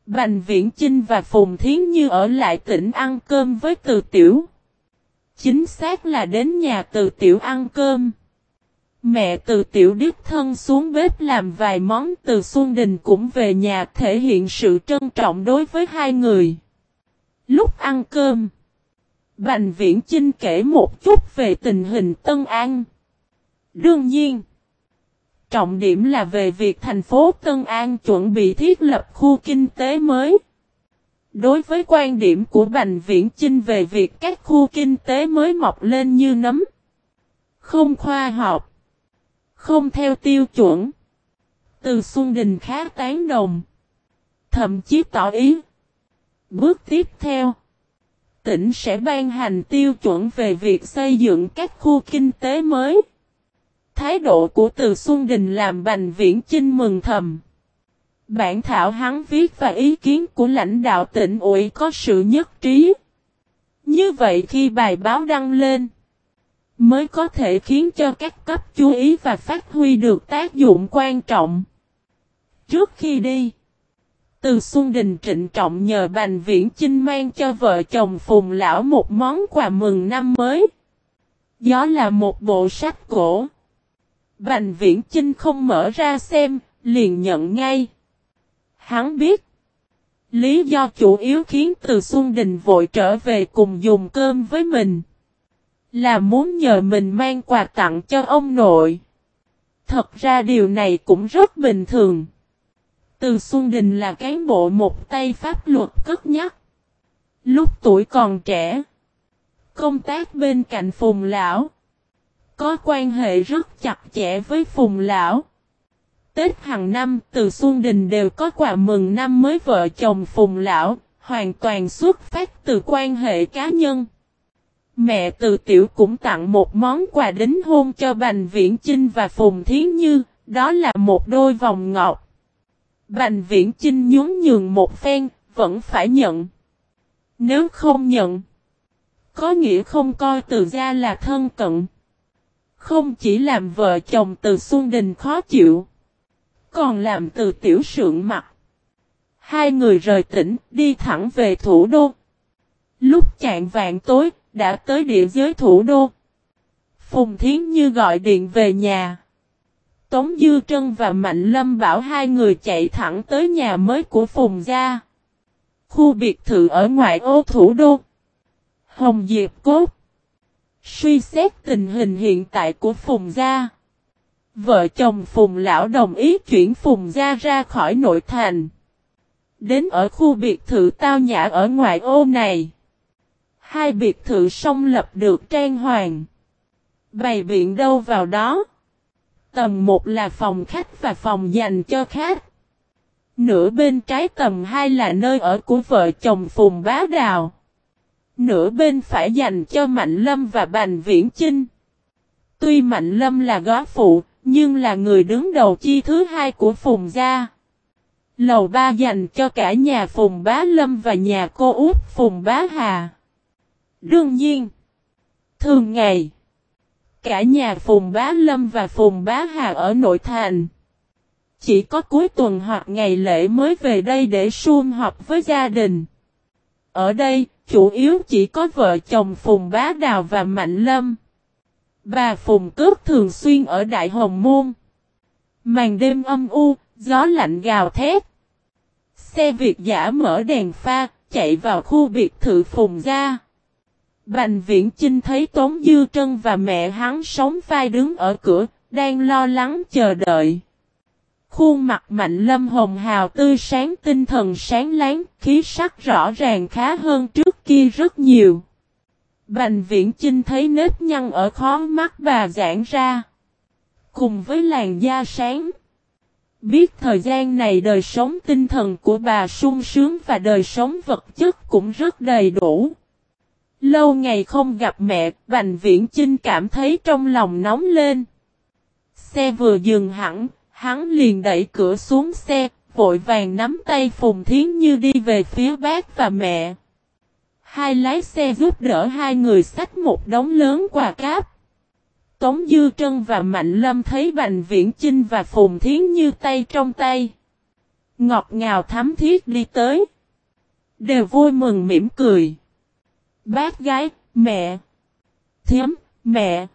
Bành Viễn Chinh và Phùng Thiến Như ở lại tỉnh ăn cơm với từ tiểu. Chính xác là đến nhà từ tiểu ăn cơm. Mẹ từ tiểu đích thân xuống bếp làm vài món từ Xuân Đình cũng về nhà thể hiện sự trân trọng đối với hai người. Lúc ăn cơm, Bành Viễn Chinh kể một chút về tình hình Tân An. Đương nhiên, trọng điểm là về việc thành phố Tân An chuẩn bị thiết lập khu kinh tế mới. Đối với quan điểm của Bành Viễn Chinh về việc các khu kinh tế mới mọc lên như nấm, không khoa học, không theo tiêu chuẩn, từ Xuân Đình khá tán đồng, thậm chí tỏ ý. Bước tiếp theo, tỉnh sẽ ban hành tiêu chuẩn về việc xây dựng các khu kinh tế mới. Thái độ của Từ Xuân Đình làm Bành Viễn Chinh mừng thầm. Bản thảo hắn viết và ý kiến của lãnh đạo tỉnh ủy có sự nhất trí. Như vậy khi bài báo đăng lên, mới có thể khiến cho các cấp chú ý và phát huy được tác dụng quan trọng. Trước khi đi, từ Xuân Đình trịnh trọng nhờ Bành Viễn Chinh mang cho vợ chồng Phùng Lão một món quà mừng năm mới. Đó là một bộ sách cổ. Bành Viễn Chinh không mở ra xem, liền nhận ngay. Hắn biết. Lý do chủ yếu khiến Từ Xuân Đình vội trở về cùng dùng cơm với mình. Là muốn nhờ mình mang quà tặng cho ông nội. Thật ra điều này cũng rất bình thường. Từ Xuân Đình là cán bộ một tay pháp luật cất nhắc. Lúc tuổi còn trẻ. Công tác bên cạnh Phùng Lão. Có quan hệ rất chặt chẽ với Phùng Lão. Tết hàng năm, từ Xuân Đình đều có quà mừng năm mới vợ chồng Phùng Lão. Hoàn toàn xuất phát từ quan hệ cá nhân. Mẹ từ tiểu cũng tặng một món quà đính hôn cho Bành Viễn Chinh và Phùng Thiến Như. Đó là một đôi vòng ngọc. Bành viễn Trinh nhún nhường một phen, vẫn phải nhận. Nếu không nhận, có nghĩa không coi từ gia là thân cận. Không chỉ làm vợ chồng từ Xuân Đình khó chịu, còn làm từ tiểu sượng mặt. Hai người rời tỉnh, đi thẳng về thủ đô. Lúc chạng vạn tối, đã tới địa giới thủ đô. Phùng Thiến Như gọi điện về nhà. Tống Dư Trân và Mạnh Lâm bảo hai người chạy thẳng tới nhà mới của Phùng Gia. Khu biệt thự ở ngoại ô thủ đô. Hồng Diệp Cốt. Suy xét tình hình hiện tại của Phùng Gia. Vợ chồng Phùng Lão đồng ý chuyển Phùng Gia ra khỏi nội thành. Đến ở khu biệt thự tao nhã ở ngoại ô này. Hai biệt thự song lập được trang hoàng. Bày biện đâu vào đó. Tầng 1 là phòng khách và phòng dành cho khách. Nửa bên trái tầng 2 là nơi ở của vợ chồng Phùng Bá Đào. Nửa bên phải dành cho Mạnh Lâm và Bành Viễn Chinh. Tuy Mạnh Lâm là góa phụ, nhưng là người đứng đầu chi thứ hai của Phùng Gia. Lầu ba dành cho cả nhà Phùng Bá Lâm và nhà cô út Phùng Bá Hà. Đương nhiên, thường ngày, cả nhà Phùng Bá Lâm và Phùng Bá Hà ở nội thành. Chỉ có cuối tuần hoặc ngày lễ mới về đây để sum họp với gia đình. Ở đây, chủ yếu chỉ có vợ chồng Phùng Bá Đào và Mạnh Lâm. Bà Phùng Cước thường xuyên ở Đại Hồng Môn. Màn đêm âm u, gió lạnh gào thét. Xe Việt giả mở đèn pha, chạy vào khu biệt thự Phùng Gia. Bành viễn Chinh thấy Tống Dư Trân và mẹ hắn sống vai đứng ở cửa, đang lo lắng chờ đợi. Khuôn mặt mạnh lâm hồng hào tươi sáng tinh thần sáng láng, khí sắc rõ ràng khá hơn trước kia rất nhiều. Bành viễn Chinh thấy nếp nhăn ở khó mắt bà giãn ra. Cùng với làn da sáng. Biết thời gian này đời sống tinh thần của bà sung sướng và đời sống vật chất cũng rất đầy đủ. Lâu ngày không gặp mẹ, Bành Viễn Chinh cảm thấy trong lòng nóng lên. Xe vừa dừng hẳn, Hắn liền đẩy cửa xuống xe, vội vàng nắm tay Phùng Thiến Như đi về phía bác và mẹ. Hai lái xe giúp đỡ hai người xách một đống lớn quà cáp. Tống Dư Trân và Mạnh Lâm thấy Bành Viễn Chinh và Phùng Thiến Như tay trong tay. Ngọt ngào thắm thiết đi tới. Đều vui mừng mỉm cười. Bác gái, mẹ. Thiếm, mẹ.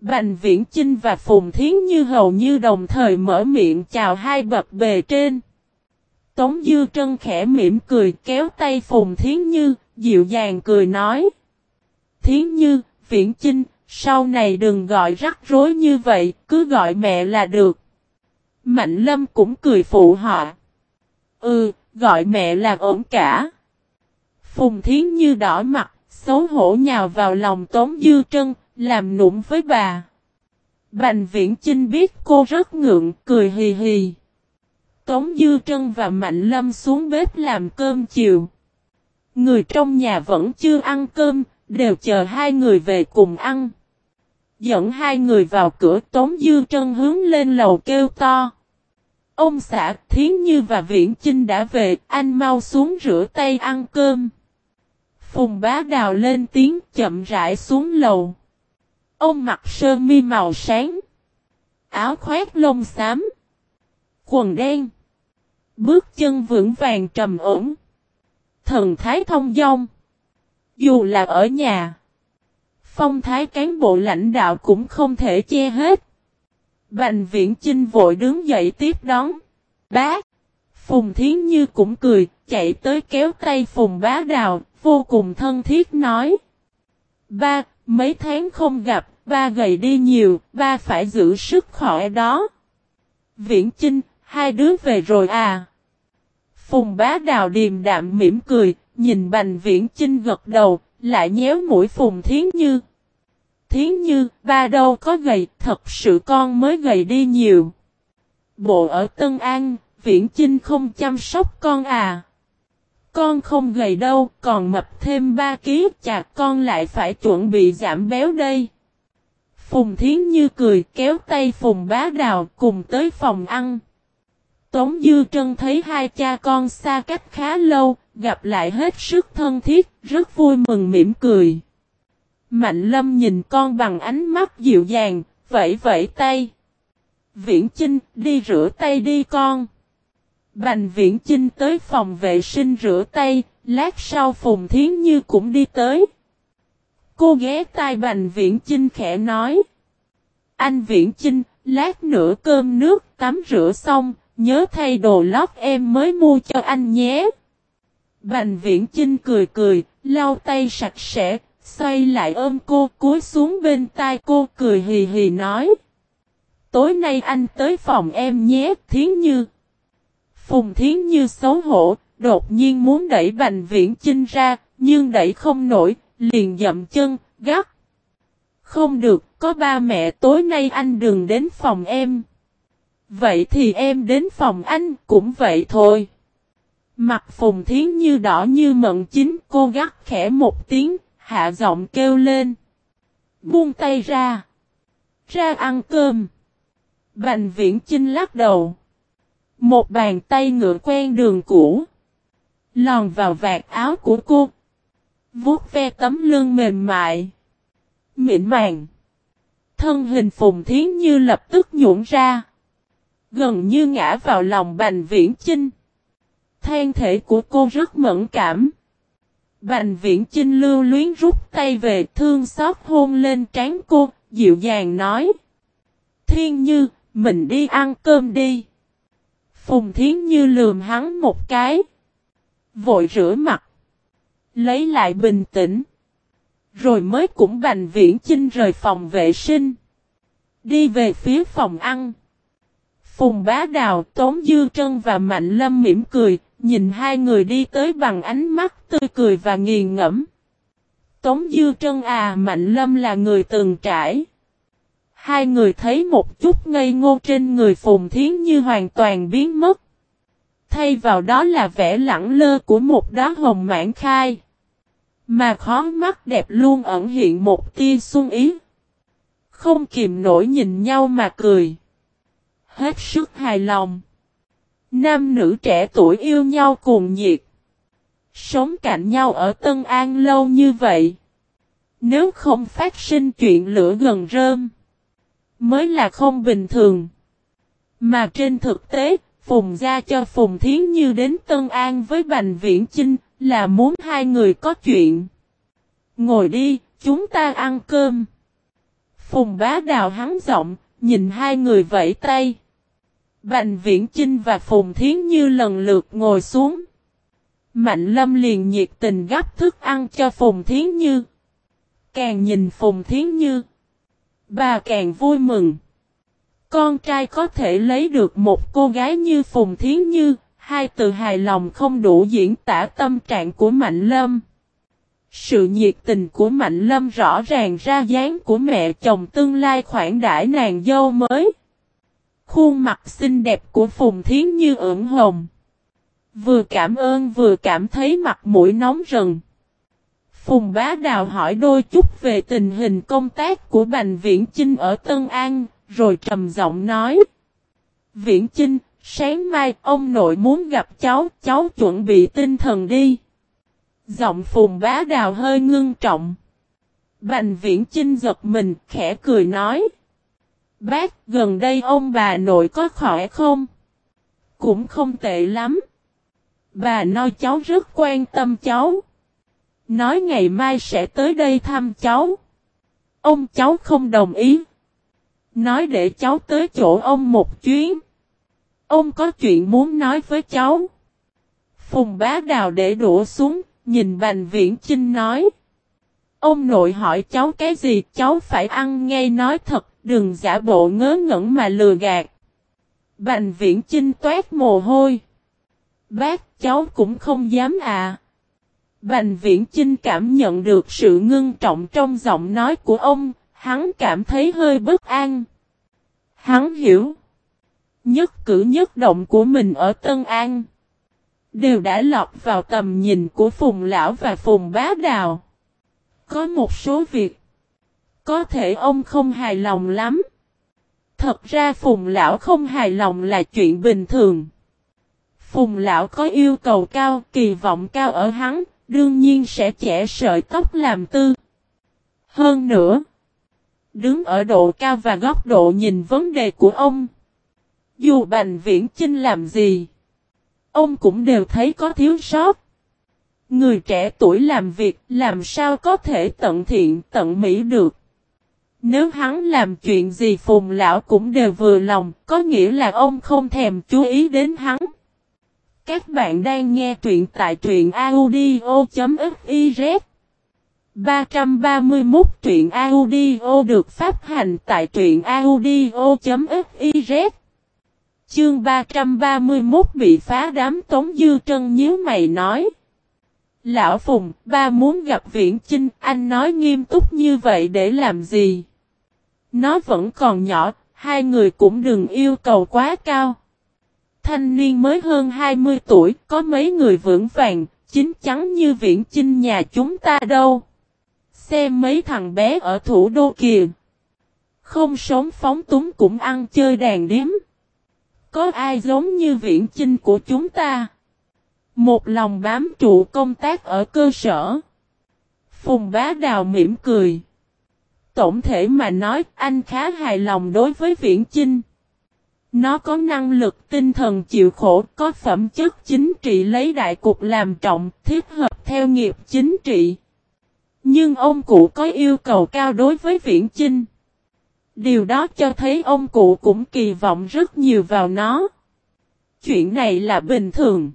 Bành Viễn Chinh và Phùng Thiến Như hầu như đồng thời mở miệng chào hai bậc bề trên. Tống Dư Trân khẽ mỉm cười kéo tay Phùng Thiến Như, dịu dàng cười nói. Thiến Như, Viễn Chinh, sau này đừng gọi rắc rối như vậy, cứ gọi mẹ là được. Mạnh Lâm cũng cười phụ họ. Ừ, gọi mẹ là ổn cả. Phùng Thiến Như đỏ mặt, xấu hổ nhào vào lòng Tống Dư Trân, làm nụng với bà. Bành Viễn Chinh biết cô rất ngượng, cười hì hì. Tống Dư Trân và Mạnh Lâm xuống bếp làm cơm chiều. Người trong nhà vẫn chưa ăn cơm, đều chờ hai người về cùng ăn. Dẫn hai người vào cửa Tống Dư Trân hướng lên lầu kêu to. Ông xã Thiến Như và Viễn Chinh đã về, anh mau xuống rửa tay ăn cơm. Phùng bá đào lên tiếng chậm rãi xuống lầu. Ông mặc sơ mi màu sáng. Áo khoét lông xám. Quần đen. Bước chân vững vàng trầm ổn. Thần thái thông dong. Dù là ở nhà. Phong thái cán bộ lãnh đạo cũng không thể che hết. Bành viễn Trinh vội đứng dậy tiếp đón. Bác. Phùng Thiến Như cũng cười, chạy tới kéo tay Phùng Bá Đào, vô cùng thân thiết nói. Ba, mấy tháng không gặp, ba gầy đi nhiều, ba phải giữ sức khỏe đó. Viễn Chinh, hai đứa về rồi à? Phùng Bá Đào điềm đạm mỉm cười, nhìn Bành Viễn Chinh gật đầu, lại nhéo mũi Phùng Thiến Như. Thiến Như, ba đâu có gầy, thật sự con mới gầy đi nhiều. Bộ ở Tân An, Viễn Chinh không chăm sóc con à. Con không gầy đâu, còn mập thêm 3 ký, chà con lại phải chuẩn bị giảm béo đây. Phùng Thiến Như cười kéo tay Phùng Bá Đào cùng tới phòng ăn. Tống Dư Trân thấy hai cha con xa cách khá lâu, gặp lại hết sức thân thiết, rất vui mừng mỉm cười. Mạnh Lâm nhìn con bằng ánh mắt dịu dàng, vẫy vẫy tay. Viễn Chinh, đi rửa tay đi con. Bành Viễn Chinh tới phòng vệ sinh rửa tay, lát sau Phùng Thiến Như cũng đi tới. Cô ghé tai Bành Viễn Chinh khẽ nói. Anh Viễn Chinh, lát nữa cơm nước tắm rửa xong, nhớ thay đồ lót em mới mua cho anh nhé. Bành Viễn Chinh cười cười, lau tay sạch sẽ, xoay lại ôm cô cúi xuống bên tai cô cười hì hì nói. Tối nay anh tới phòng em nhé, Thiến Như. Phùng Thiến Như xấu hổ, đột nhiên muốn đẩy Bành Viễn Chinh ra, nhưng đẩy không nổi, liền dậm chân, gắt. Không được, có ba mẹ tối nay anh đừng đến phòng em. Vậy thì em đến phòng anh, cũng vậy thôi. Mặt Phùng Thiến Như đỏ như mận chín, cô gắt khẽ một tiếng, hạ giọng kêu lên. Buông tay ra. Ra ăn cơm. Bành viễn chinh lắc đầu. Một bàn tay ngựa quen đường cũ. Lòn vào vạt áo của cô. vuốt ve tấm lưng mềm mại. Mịn màng. Thân hình Phùng Thiến Như lập tức nhũn ra. Gần như ngã vào lòng Bành Viễn Chinh. Than thể của cô rất mẫn cảm. Bành Viễn Chinh lưu luyến rút tay về thương xót hôn lên trán cô, dịu dàng nói. Thiên Như, mình đi ăn cơm đi. Phùng Thiến Như lườm hắn một cái. Vội rửa mặt. Lấy lại bình tĩnh. Rồi mới cũng bành viễn chinh rời phòng vệ sinh. Đi về phía phòng ăn. Phùng bá đào, Tống Dư Trân và Mạnh Lâm mỉm cười, nhìn hai người đi tới bằng ánh mắt tươi cười và nghiền ngẫm. Tống Dư Trân à Mạnh Lâm là người từng trải. Hai người thấy một chút ngây ngô trên người Phùng Thiến như hoàn toàn biến mất. Thay vào đó là vẻ lẳng lơ của một đóa hồng mãn khai. Mà khó mắt đẹp luôn ẩn hiện một tia xuân ý. Không kìm nổi nhìn nhau mà cười. hết sức hài lòng. Nam nữ trẻ tuổi yêu nhau cùng nhiệt. Sống cạnh nhau ở Tân An lâu như vậy. Nếu không phát sinh chuyện lửa gần rơm. Mới là không bình thường. Mà trên thực tế, Phùng gia cho Phùng Thiến Như đến Tân An với Bành Viễn Chinh là muốn hai người có chuyện. Ngồi đi, chúng ta ăn cơm. Phùng bá đào hắn giọng, nhìn hai người vẫy tay. Bành Viễn Chinh và Phùng Thiến Như lần lượt ngồi xuống. Mạnh Lâm liền nhiệt tình gấp thức ăn cho Phùng Thiến Như. Càng nhìn Phùng Thiến Như, bà càng vui mừng. Con trai có thể lấy được một cô gái như Phùng Thiến Như, hai từ hài lòng không đủ diễn tả tâm trạng của Mạnh Lâm. Sự nhiệt tình của Mạnh Lâm rõ ràng ra dáng của mẹ chồng tương lai khoản đãi nàng dâu mới. Khuôn mặt xinh đẹp của Phùng Thiến Như ửng hồng. Vừa cảm ơn vừa cảm thấy mặt mũi nóng rần. Phùng Bá Đào hỏi đôi chút về tình hình công tác của Bành Viễn Chinh ở Tân An, rồi trầm giọng nói. Viễn Chinh, sáng mai ông nội muốn gặp cháu, cháu chuẩn bị tinh thần đi. Giọng Phùng Bá Đào hơi ngưng trọng. Bành Viễn Chinh giật mình, khẽ cười nói. Bác, gần đây ông bà nội có khỏe không? Cũng không tệ lắm. Bà nói cháu rất quan tâm cháu. Nói ngày mai sẽ tới đây thăm cháu. Ông cháu không đồng ý. Nói để cháu tới chỗ ông một chuyến. Ông có chuyện muốn nói với cháu. Phùng bá đào để đổ xuống, nhìn Bành Viễn Chinh nói. Ông nội hỏi cháu cái gì cháu phải ăn ngay nói thật, đừng giả bộ ngớ ngẩn mà lừa gạt. Bành Viễn Chinh toát mồ hôi. Bác cháu cũng không dám à. Bành Viễn Chinh cảm nhận được sự ngưng trọng trong giọng nói của ông, hắn cảm thấy hơi bất an. Hắn hiểu. Nhất cử nhất động của mình ở Tân An. Đều đã lọt vào tầm nhìn của Phùng Lão và Phùng Bá Đào. Có một số việc. Có thể ông không hài lòng lắm. Thật ra Phùng Lão không hài lòng là chuyện bình thường. Phùng Lão có yêu cầu cao, kỳ vọng cao ở hắn, đương nhiên sẽ chẻ sợi tóc làm tư. Hơn nữa, đứng ở độ cao và góc độ nhìn vấn đề của ông. Dù Bành Viễn Chinh làm gì, ông cũng đều thấy có thiếu sót. Người trẻ tuổi làm việc làm sao có thể tận thiện tận mỹ được. Nếu hắn làm chuyện gì phùng lão cũng đều vừa lòng, có nghĩa là ông không thèm chú ý đến hắn. Các bạn đang nghe truyện tại truyện audio.fiz 331 truyện audio được phát hành tại truyện audio.fiz Chương 331 bị phá đám tống dư trân nhíu mày nói Lão Phùng, ba muốn gặp Viễn Chinh, anh nói nghiêm túc như vậy để làm gì? Nó vẫn còn nhỏ, hai người cũng đừng yêu cầu quá cao. Thanh niên mới hơn 20 tuổi, có mấy người vững vàng, chính chắn như Viễn Chinh nhà chúng ta đâu. Xem mấy thằng bé ở thủ đô kìa. Không sống phóng túng cũng ăn chơi đàn điếm. Có ai giống như Viễn Chinh của chúng ta? Một lòng bám trụ công tác ở cơ sở. Phùng bá đào mỉm cười. Tổng thể mà nói anh khá hài lòng đối với Viễn Chinh. Nó có năng lực tinh thần chịu khổ, có phẩm chất chính trị lấy đại cục làm trọng, thiết hợp theo nghiệp chính trị. Nhưng ông cụ có yêu cầu cao đối với Viễn Chinh. Điều đó cho thấy ông cụ cũng kỳ vọng rất nhiều vào nó. Chuyện này là bình thường.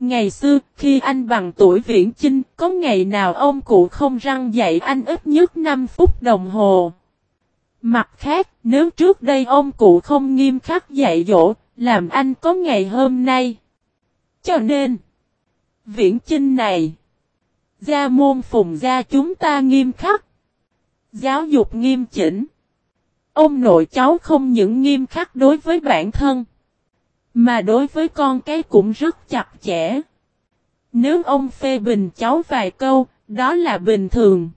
Ngày xưa, khi anh bằng tuổi viễn chinh, có ngày nào ông cụ không răng dạy anh ít nhất 5 phút đồng hồ. Mặt khác, nếu trước đây ông cụ không nghiêm khắc dạy dỗ, làm anh có ngày hôm nay. Cho nên, viễn chinh này, gia môn phùng gia chúng ta nghiêm khắc, giáo dục nghiêm chỉnh. Ông nội cháu không những nghiêm khắc đối với bản thân, mà đối với con cái cũng rất chặt chẽ. Nếu ông phê bình cháu vài câu, đó là bình thường.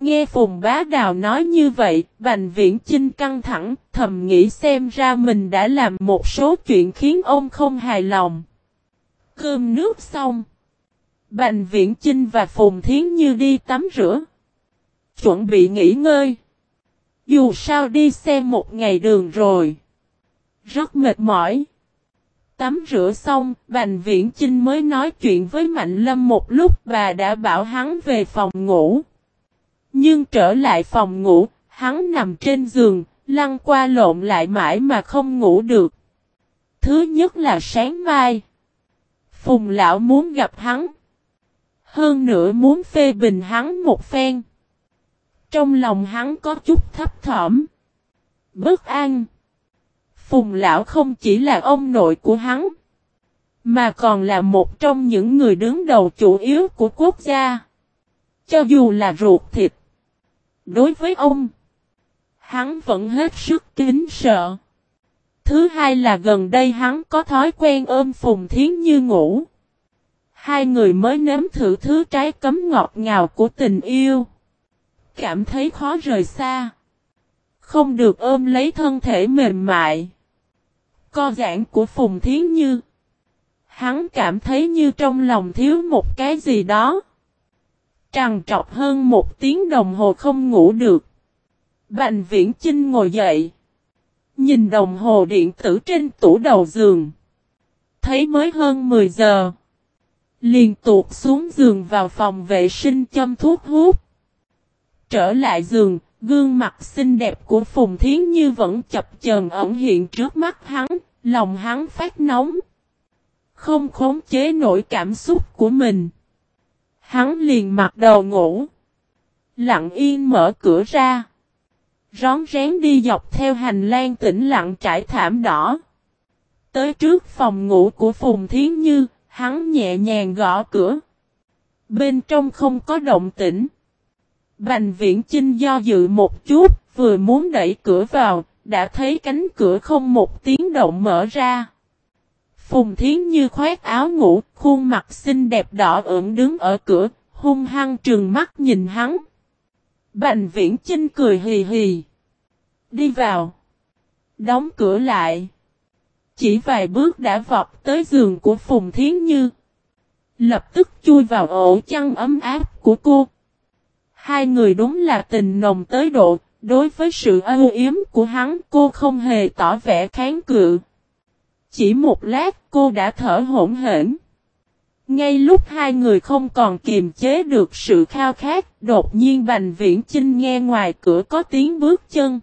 Nghe Phùng Bá Đào nói như vậy, Bành Viễn Chinh căng thẳng, thầm nghĩ xem ra mình đã làm một số chuyện khiến ông không hài lòng. Cơm nước xong. Bành Viễn Chinh và Phùng Thiến Như đi tắm rửa. Chuẩn bị nghỉ ngơi. Dù sao đi xe một ngày đường rồi. Rất mệt mỏi. Tắm rửa xong, Bành Viễn Chinh mới nói chuyện với Mạnh Lâm một lúc bà đã bảo hắn về phòng ngủ. Nhưng trở lại phòng ngủ, hắn nằm trên giường, lăn qua lộn lại mãi mà không ngủ được. Thứ nhất là sáng mai. Phùng lão muốn gặp hắn. Hơn nữa muốn phê bình hắn một phen. Trong lòng hắn có chút thấp thỏm. Bất an. Phùng lão không chỉ là ông nội của hắn. Mà còn là một trong những người đứng đầu chủ yếu của quốc gia. Cho dù là ruột thịt. Đối với ông. Hắn vẫn hết sức kính sợ. Thứ hai là gần đây hắn có thói quen ôm Phùng Thiến Như ngủ. Hai người mới nếm thử thứ trái cấm ngọt ngào của tình yêu. Cảm thấy khó rời xa. Không được ôm lấy thân thể mềm mại. Co giãn của Phùng Thiến Như. Hắn cảm thấy như trong lòng thiếu một cái gì đó. Trằn trọc hơn một tiếng đồng hồ không ngủ được. Bành viễn Chinh ngồi dậy. Nhìn đồng hồ điện tử trên tủ đầu giường. Thấy mới hơn 10 giờ. Liền tuột xuống giường vào phòng vệ sinh châm thuốc hút. Trở lại giường, gương mặt xinh đẹp của Phùng Thiến Như vẫn chập chờn ẩn hiện trước mắt hắn, lòng hắn phát nóng. Không khống chế nổi cảm xúc của mình. Hắn liền mặc đầu ngủ. Lặng yên mở cửa ra. Rón rén đi dọc theo hành lang tĩnh lặng trải thảm đỏ. Tới trước phòng ngủ của Phùng Thiến Như, hắn nhẹ nhàng gõ cửa. Bên trong không có động tĩnh. Bành viễn Trinh do dự một chút, vừa muốn đẩy cửa vào, đã thấy cánh cửa không một tiếng động mở ra. Phùng Thiến Như khoét áo ngủ, khuôn mặt xinh đẹp đỏ ửng đứng ở cửa, hung hăng trừng mắt nhìn hắn. Bành viễn chinh cười hì hì. Đi vào. Đóng cửa lại. Chỉ vài bước đã vọt tới giường của Phùng Thiến Như. Lập tức chui vào ổ chăn ấm áp của cô. Hai người đúng là tình nồng tới độ, đối với sự ưu yếm của hắn cô không hề tỏ vẻ kháng cự. Chỉ một lát cô đã thở hổn hển. Ngay lúc hai người không còn kiềm chế được sự khao khát, đột nhiên Bành Viễn Chinh nghe ngoài cửa có tiếng bước chân.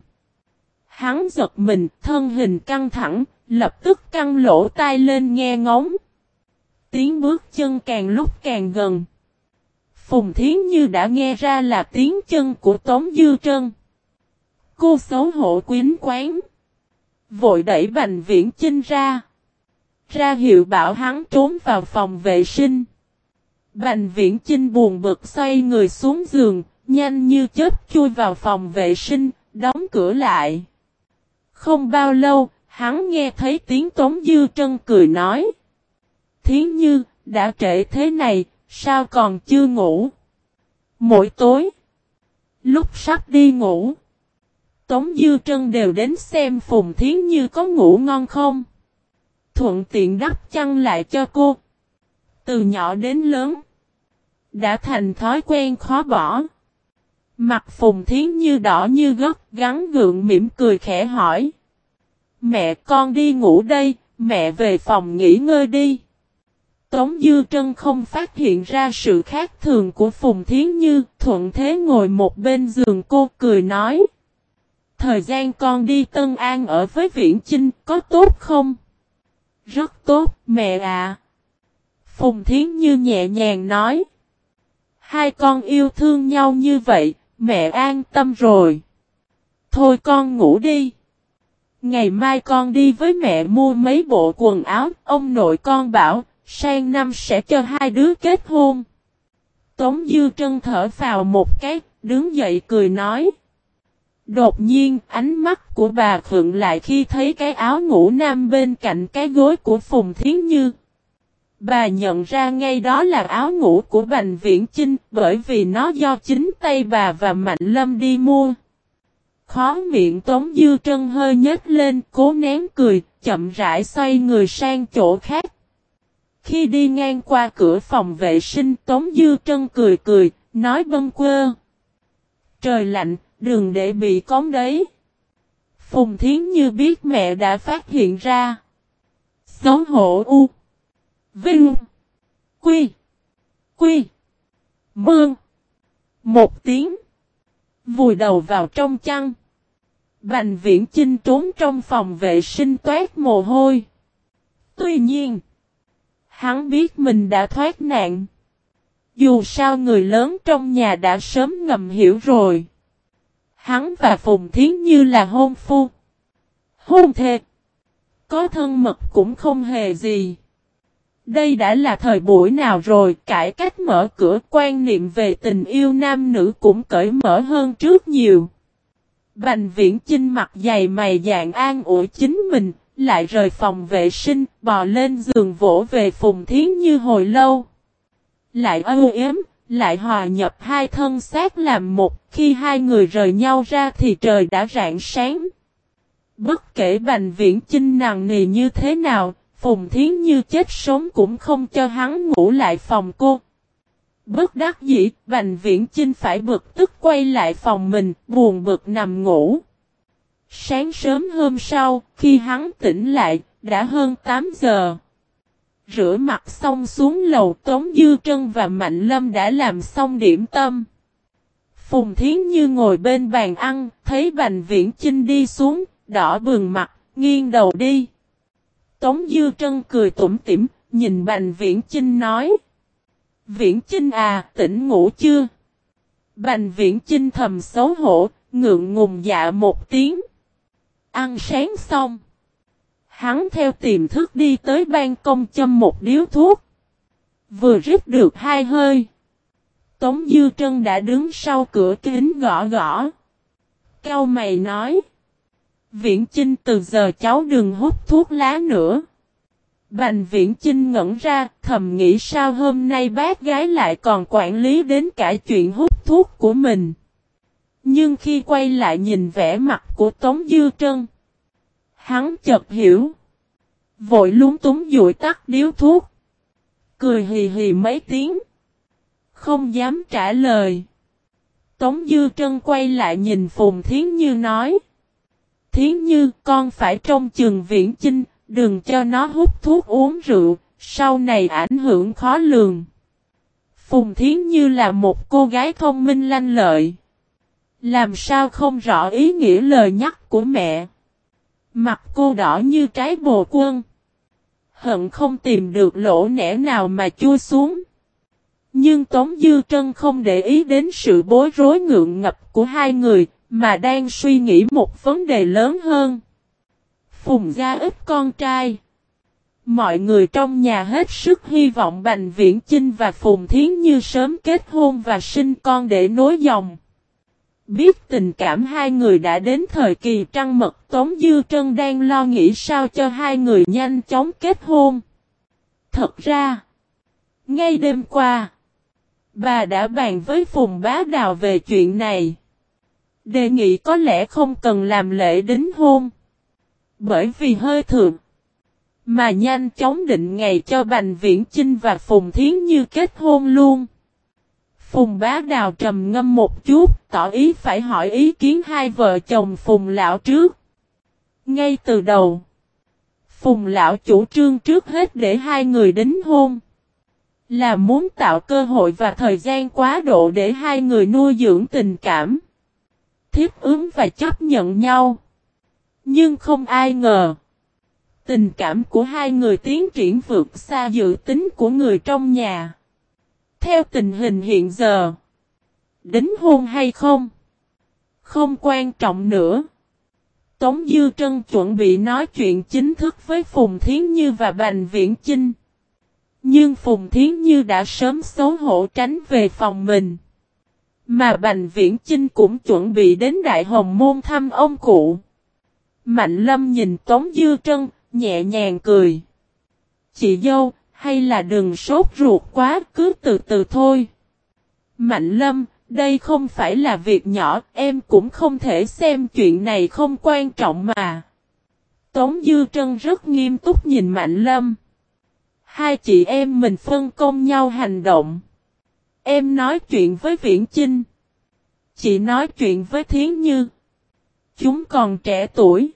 Hắn giật mình, thân hình căng thẳng, lập tức căng lỗ tai lên nghe ngóng. Tiếng bước chân càng lúc càng gần. Phùng Thiến Như đã nghe ra là tiếng chân của Tống Dư Trân. Cô xấu hổ quyến quán. Vội đẩy Bành Viễn Chinh ra. Ra hiệu bảo hắn trốn vào phòng vệ sinh. Bành Viễn Chinh buồn bực xoay người xuống giường, nhanh như chết chui vào phòng vệ sinh, đóng cửa lại. Không bao lâu, hắn nghe thấy tiếng Tống Dư Trân cười nói. Thiến Như, đã trễ thế này, sao còn chưa ngủ? Mỗi tối, lúc sắp đi ngủ, Tống Dư Trân đều đến xem Phùng Thiến Như có ngủ ngon không. Thuận tiện đắp chăn lại cho cô. Từ nhỏ đến lớn, đã thành thói quen khó bỏ. Mặt Phùng Thiến Như đỏ như gất, gắn gượng mỉm cười khẽ hỏi. Mẹ con đi ngủ đây, mẹ về phòng nghỉ ngơi đi. Tống Dư Trân không phát hiện ra sự khác thường của Phùng Thiến Như, thuận thế ngồi một bên giường cô cười nói. Thời gian con đi Tân An ở với Viễn Chinh có tốt không? Rất tốt, mẹ ạ. Phùng Thiến Như nhẹ nhàng nói. Hai con yêu thương nhau như vậy, mẹ an tâm rồi. Thôi con ngủ đi. Ngày mai con đi với mẹ mua mấy bộ quần áo, ông nội con bảo, sang năm sẽ cho hai đứa kết hôn. Tống Dư Trân thở vào một cái, đứng dậy cười nói. Đột nhiên, ánh mắt của bà khựng lại khi thấy cái áo ngủ nam bên cạnh cái gối của Phùng Thiến Như. Bà nhận ra ngay đó là áo ngủ của Bành Viễn Chinh bởi vì nó do chính tay bà và Mạnh Lâm đi mua. Khó miệng Tống Dư Trân hơi nhếch lên cố nén cười, chậm rãi xoay người sang chỗ khác. Khi đi ngang qua cửa phòng vệ sinh Tống Dư Trân cười cười, nói bâng quơ. Trời lạnh, đừng để bị cóng đấy. Phùng Thiến Như biết mẹ đã phát hiện ra. Xấu hổ u. Vinh. Quy. Quy. Mương. Một tiếng. Vùi đầu vào trong chăn. Bành viễn chinh trốn trong phòng vệ sinh toát mồ hôi. Tuy nhiên. Hắn biết mình đã thoát nạn. Dù sao người lớn trong nhà đã sớm ngầm hiểu rồi. Hắn và Phùng Thiến Như là hôn phu. Hôn thề. Có thân mật cũng không hề gì. Đây đã là thời buổi nào rồi, cải cách mở cửa quan niệm về tình yêu nam nữ cũng cởi mở hơn trước nhiều. Bành viễn chinh mặt dày mày dạng an ủi chính mình, lại rời phòng vệ sinh, bò lên giường vỗ về Phùng Thiến Như hồi lâu. Lại âu yếm, lại hòa nhập hai thân xác làm một, khi hai người rời nhau ra thì trời đã rạng sáng. Bất kể Bành Viễn Chinh nặng nề như thế nào, Phùng Thiến Như chết sống cũng không cho hắn ngủ lại phòng cô. Bất đắc dĩ, Bành Viễn Chinh phải bực tức quay lại phòng mình, buồn bực nằm ngủ. Sáng sớm hôm sau, khi hắn tỉnh lại, đã hơn 8 giờ. Rửa mặt xong xuống lầu Tống Dư Trân và Mạnh Lâm đã làm xong điểm tâm. Phùng Thiến Như ngồi bên bàn ăn, thấy Bành Viễn Chinh đi xuống, đỏ bừng mặt, nghiêng đầu đi. Tống Dư Trân cười tủm tỉm, nhìn Bành Viễn Chinh nói. Viễn Chinh à, tỉnh ngủ chưa? Bành Viễn Chinh thầm xấu hổ, ngượng ngùng dạ một tiếng. Ăn sáng xong. Hắn theo tiềm thức đi tới ban công châm một điếu thuốc. Vừa rít được hai hơi. Tống Dư Trân đã đứng sau cửa kính gõ gõ. Cao mày nói. Viễn Chinh từ giờ cháu đừng hút thuốc lá nữa. Bành Viễn Chinh ngẩn ra, thầm nghĩ sao hôm nay bác gái lại còn quản lý đến cả chuyện hút thuốc của mình. Nhưng khi quay lại nhìn vẻ mặt của Tống Dư Trân, hắn chợt hiểu. Vội lúng túng dụi tắt điếu thuốc. Cười hì hì mấy tiếng. Không dám trả lời. Tống Dư Trân quay lại nhìn Phùng Thiến Như nói. Thiến Như con phải trong trường viễn chinh, đừng cho nó hút thuốc uống rượu, sau này ảnh hưởng khó lường. Phùng Thiến Như là một cô gái thông minh lanh lợi. Làm sao không rõ ý nghĩa lời nhắc của mẹ. Mặt cô đỏ như trái bồ quân. Hận không tìm được lỗ nẻ nào mà chui xuống. Nhưng Tống Dư Trân không để ý đến sự bối rối ngượng ngập của hai người, mà đang suy nghĩ một vấn đề lớn hơn. Phùng gia ít con trai. Mọi người trong nhà hết sức hy vọng Bành Viễn Chinh và Phùng Thiến Như sớm kết hôn và sinh con để nối dòng. Biết tình cảm hai người đã đến thời kỳ trăng mật Tống Dư Trân đang lo nghĩ sao cho hai người nhanh chóng kết hôn. Thật ra, ngay đêm qua, bà đã bàn với Phùng Bá Đào về chuyện này. Đề nghị có lẽ không cần làm lễ đính hôn. Bởi vì hơi thượng. Mà nhanh chóng định ngày cho Bành Viễn Chinh và Phùng Thiến Như kết hôn luôn. Phùng bá đào trầm ngâm một chút, tỏ ý phải hỏi ý kiến hai vợ chồng Phùng lão trước. Ngay từ đầu, Phùng lão chủ trương trước hết để hai người đính hôn. Là muốn tạo cơ hội và thời gian quá độ để hai người nuôi dưỡng tình cảm. Thiếp ứng và chấp nhận nhau. Nhưng không ai ngờ. Tình cảm của hai người tiến triển vượt xa dự tính của người trong nhà. Theo tình hình hiện giờ, đính hôn hay không? Không quan trọng nữa. Tống Dư Trân chuẩn bị nói chuyện chính thức với Phùng Thiến Như và Bành Viễn Chinh. Nhưng Phùng Thiến Như đã sớm xấu hổ tránh về phòng mình. Mà Bành Viễn Chinh cũng chuẩn bị đến Đại Hồng Môn thăm ông cụ. Mạnh Lâm nhìn Tống Dư Trân, nhẹ nhàng cười. Chị dâu, hay là đừng sốt ruột quá, cứ từ từ thôi. Mạnh lâm, đây không phải là việc nhỏ, em cũng không thể xem chuyện này không quan trọng mà. Tống Dư Trân rất nghiêm túc nhìn Mạnh Lâm. Hai chị em mình phân công nhau hành động. Em nói chuyện với Viễn Chinh. Chị nói chuyện với Thiến Như. Chúng còn trẻ tuổi.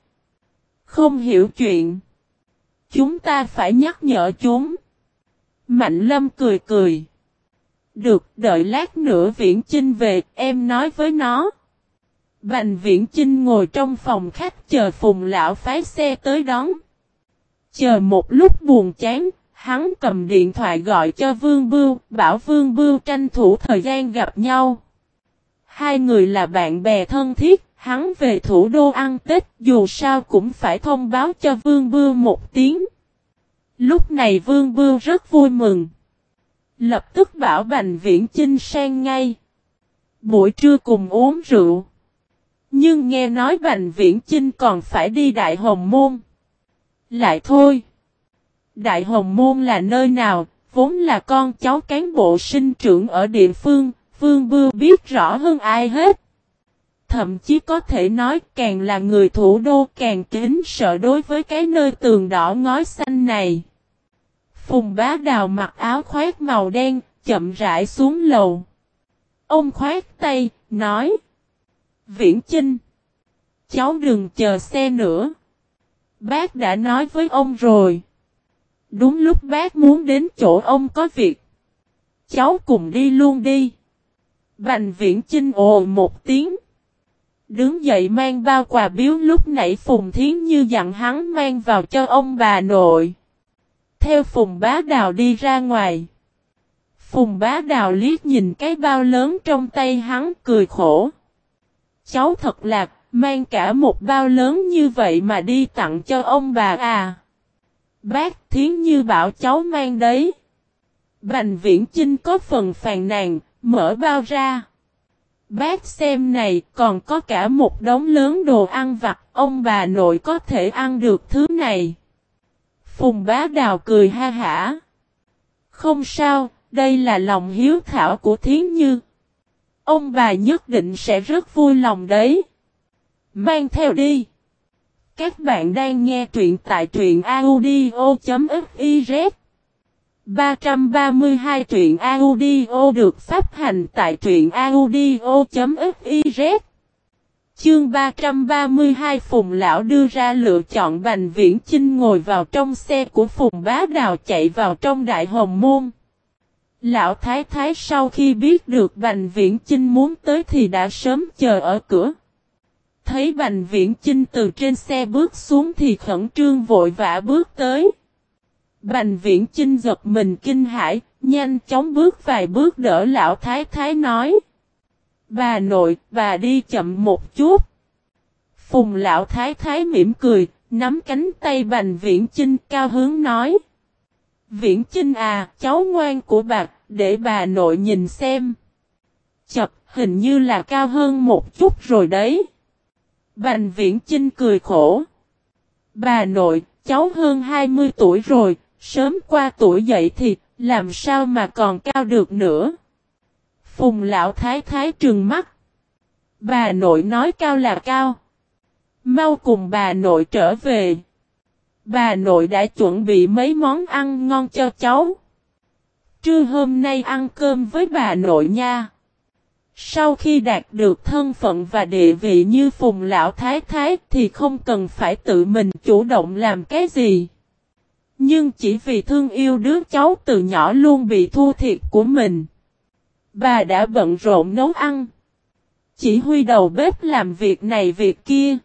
Không hiểu chuyện. Chúng ta phải nhắc nhở chúng. Mạnh Lâm cười cười. Được, đợi lát nữa Viễn Chinh về, em nói với nó. Bành Viễn Chinh ngồi trong phòng khách chờ Phùng Lão phái xe tới đón. Chờ một lúc buồn chán, hắn cầm điện thoại gọi cho Vương Bưu, bảo Vương Bưu tranh thủ thời gian gặp nhau. Hai người là bạn bè thân thiết, hắn về thủ đô ăn Tết dù sao cũng phải thông báo cho Vương Bưu một tiếng. Lúc này Vương Bưu rất vui mừng. Lập tức bảo Bành Viễn Chinh sang ngay. Buổi trưa cùng uống rượu. Nhưng nghe nói Bành Viễn Chinh còn phải đi Đại Hồng Môn. Lại thôi. Đại Hồng Môn là nơi nào, vốn là con cháu cán bộ sinh trưởng ở địa phương, Vương Bưu biết rõ hơn ai hết. Thậm chí có thể nói càng là người thủ đô càng kính sợ đối với cái nơi tường đỏ ngói xanh này. Phùng bá đào mặc áo khoét màu đen, chậm rãi xuống lầu. Ông khoét tay, nói. Viễn Chinh. Cháu đừng chờ xe nữa. Bác đã nói với ông rồi. Đúng lúc bác muốn đến chỗ ông có việc. Cháu cùng đi luôn đi. Bành viễn Chinh ồ một tiếng. Đứng dậy mang bao quà biếu lúc nãy Phùng Thiến Như dặn hắn mang vào cho ông bà nội. Theo Phùng Bá Đào đi ra ngoài. Phùng Bá Đào liếc nhìn cái bao lớn trong tay hắn cười khổ. Cháu thật lạc, mang cả một bao lớn như vậy mà đi tặng cho ông bà à. Bác Thiến Như bảo cháu mang đấy. Bành viễn Chinh có phần phàn nàn, mở bao ra. Bác xem này còn có cả một đống lớn đồ ăn vặt, ông bà nội có thể ăn được thứ này. Phùng bá đào cười ha hả. Không sao, đây là lòng hiếu thảo của Thiến Như. Ông bà nhất định sẽ rất vui lòng đấy. Mang theo đi. Các bạn đang nghe truyện tại truyện audio.fiz 332 truyện audio được phát hành tại truyện audio.fiz Chương 332 Phùng Lão đưa ra lựa chọn Bành Viễn Chinh ngồi vào trong xe của Phùng Bá Đào chạy vào trong Đại Hồng Môn. Lão Thái Thái sau khi biết được Bành Viễn Chinh muốn tới thì đã sớm chờ ở cửa. Thấy Bành Viễn Chinh từ trên xe bước xuống thì khẩn trương vội vã bước tới. Bành Viễn Chinh giật mình kinh hãi, nhanh chóng bước vài bước đỡ Lão Thái Thái nói. Bà nội, bà đi chậm một chút. Phùng Lão Thái Thái mỉm cười, nắm cánh tay Bành Viễn Chinh cao hướng nói. Viễn Chinh à, cháu ngoan của bà, để bà nội nhìn xem. Chập, hình như là cao hơn một chút rồi đấy. Bành Viễn Chinh cười khổ. Bà nội, cháu hơn 20 tuổi rồi, sớm qua tuổi dậy thì, làm sao mà còn cao được nữa. Phùng lão thái thái trừng mắt. Bà nội nói cao là cao. Mau cùng bà nội trở về. Bà nội đã chuẩn bị mấy món ăn ngon cho cháu. Trưa hôm nay ăn cơm với bà nội nha. Sau khi đạt được thân phận và địa vị như phùng lão thái thái thì không cần phải tự mình chủ động làm cái gì. Nhưng chỉ vì thương yêu đứa cháu từ nhỏ luôn bị thua thiệt của mình. Bà đã bận rộn nấu ăn. Chỉ huy đầu bếp làm việc này việc kia.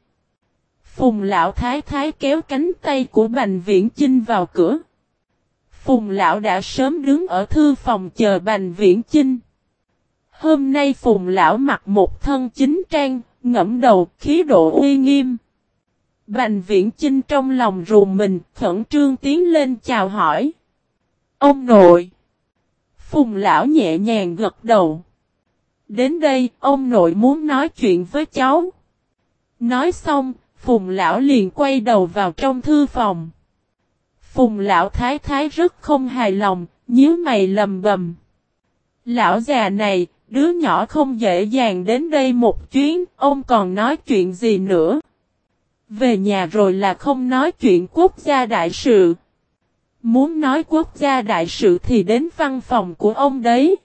Phùng lão thái thái kéo cánh tay của Bành Viễn Chinh vào cửa. Phùng lão đã sớm đứng ở thư phòng chờ Bành Viễn Chinh. Hôm nay Phùng lão mặc một thân chính trang, ngẫm đầu, khí độ uy nghiêm. Bành Viễn Chinh trong lòng rùm mình, khẩn trương tiến lên chào hỏi. Ông nội! Phùng lão nhẹ nhàng gật đầu. Đến đây, ông nội muốn nói chuyện với cháu. Nói xong, Phùng lão liền quay đầu vào trong thư phòng. Phùng lão thái thái rất không hài lòng, nhíu mày lầm bầm. Lão già này, đứa nhỏ không dễ dàng đến đây một chuyến, ông còn nói chuyện gì nữa. Về nhà rồi là không nói chuyện quốc gia đại sự. Muốn nói quốc gia đại sự thì đến văn phòng của ông đấy.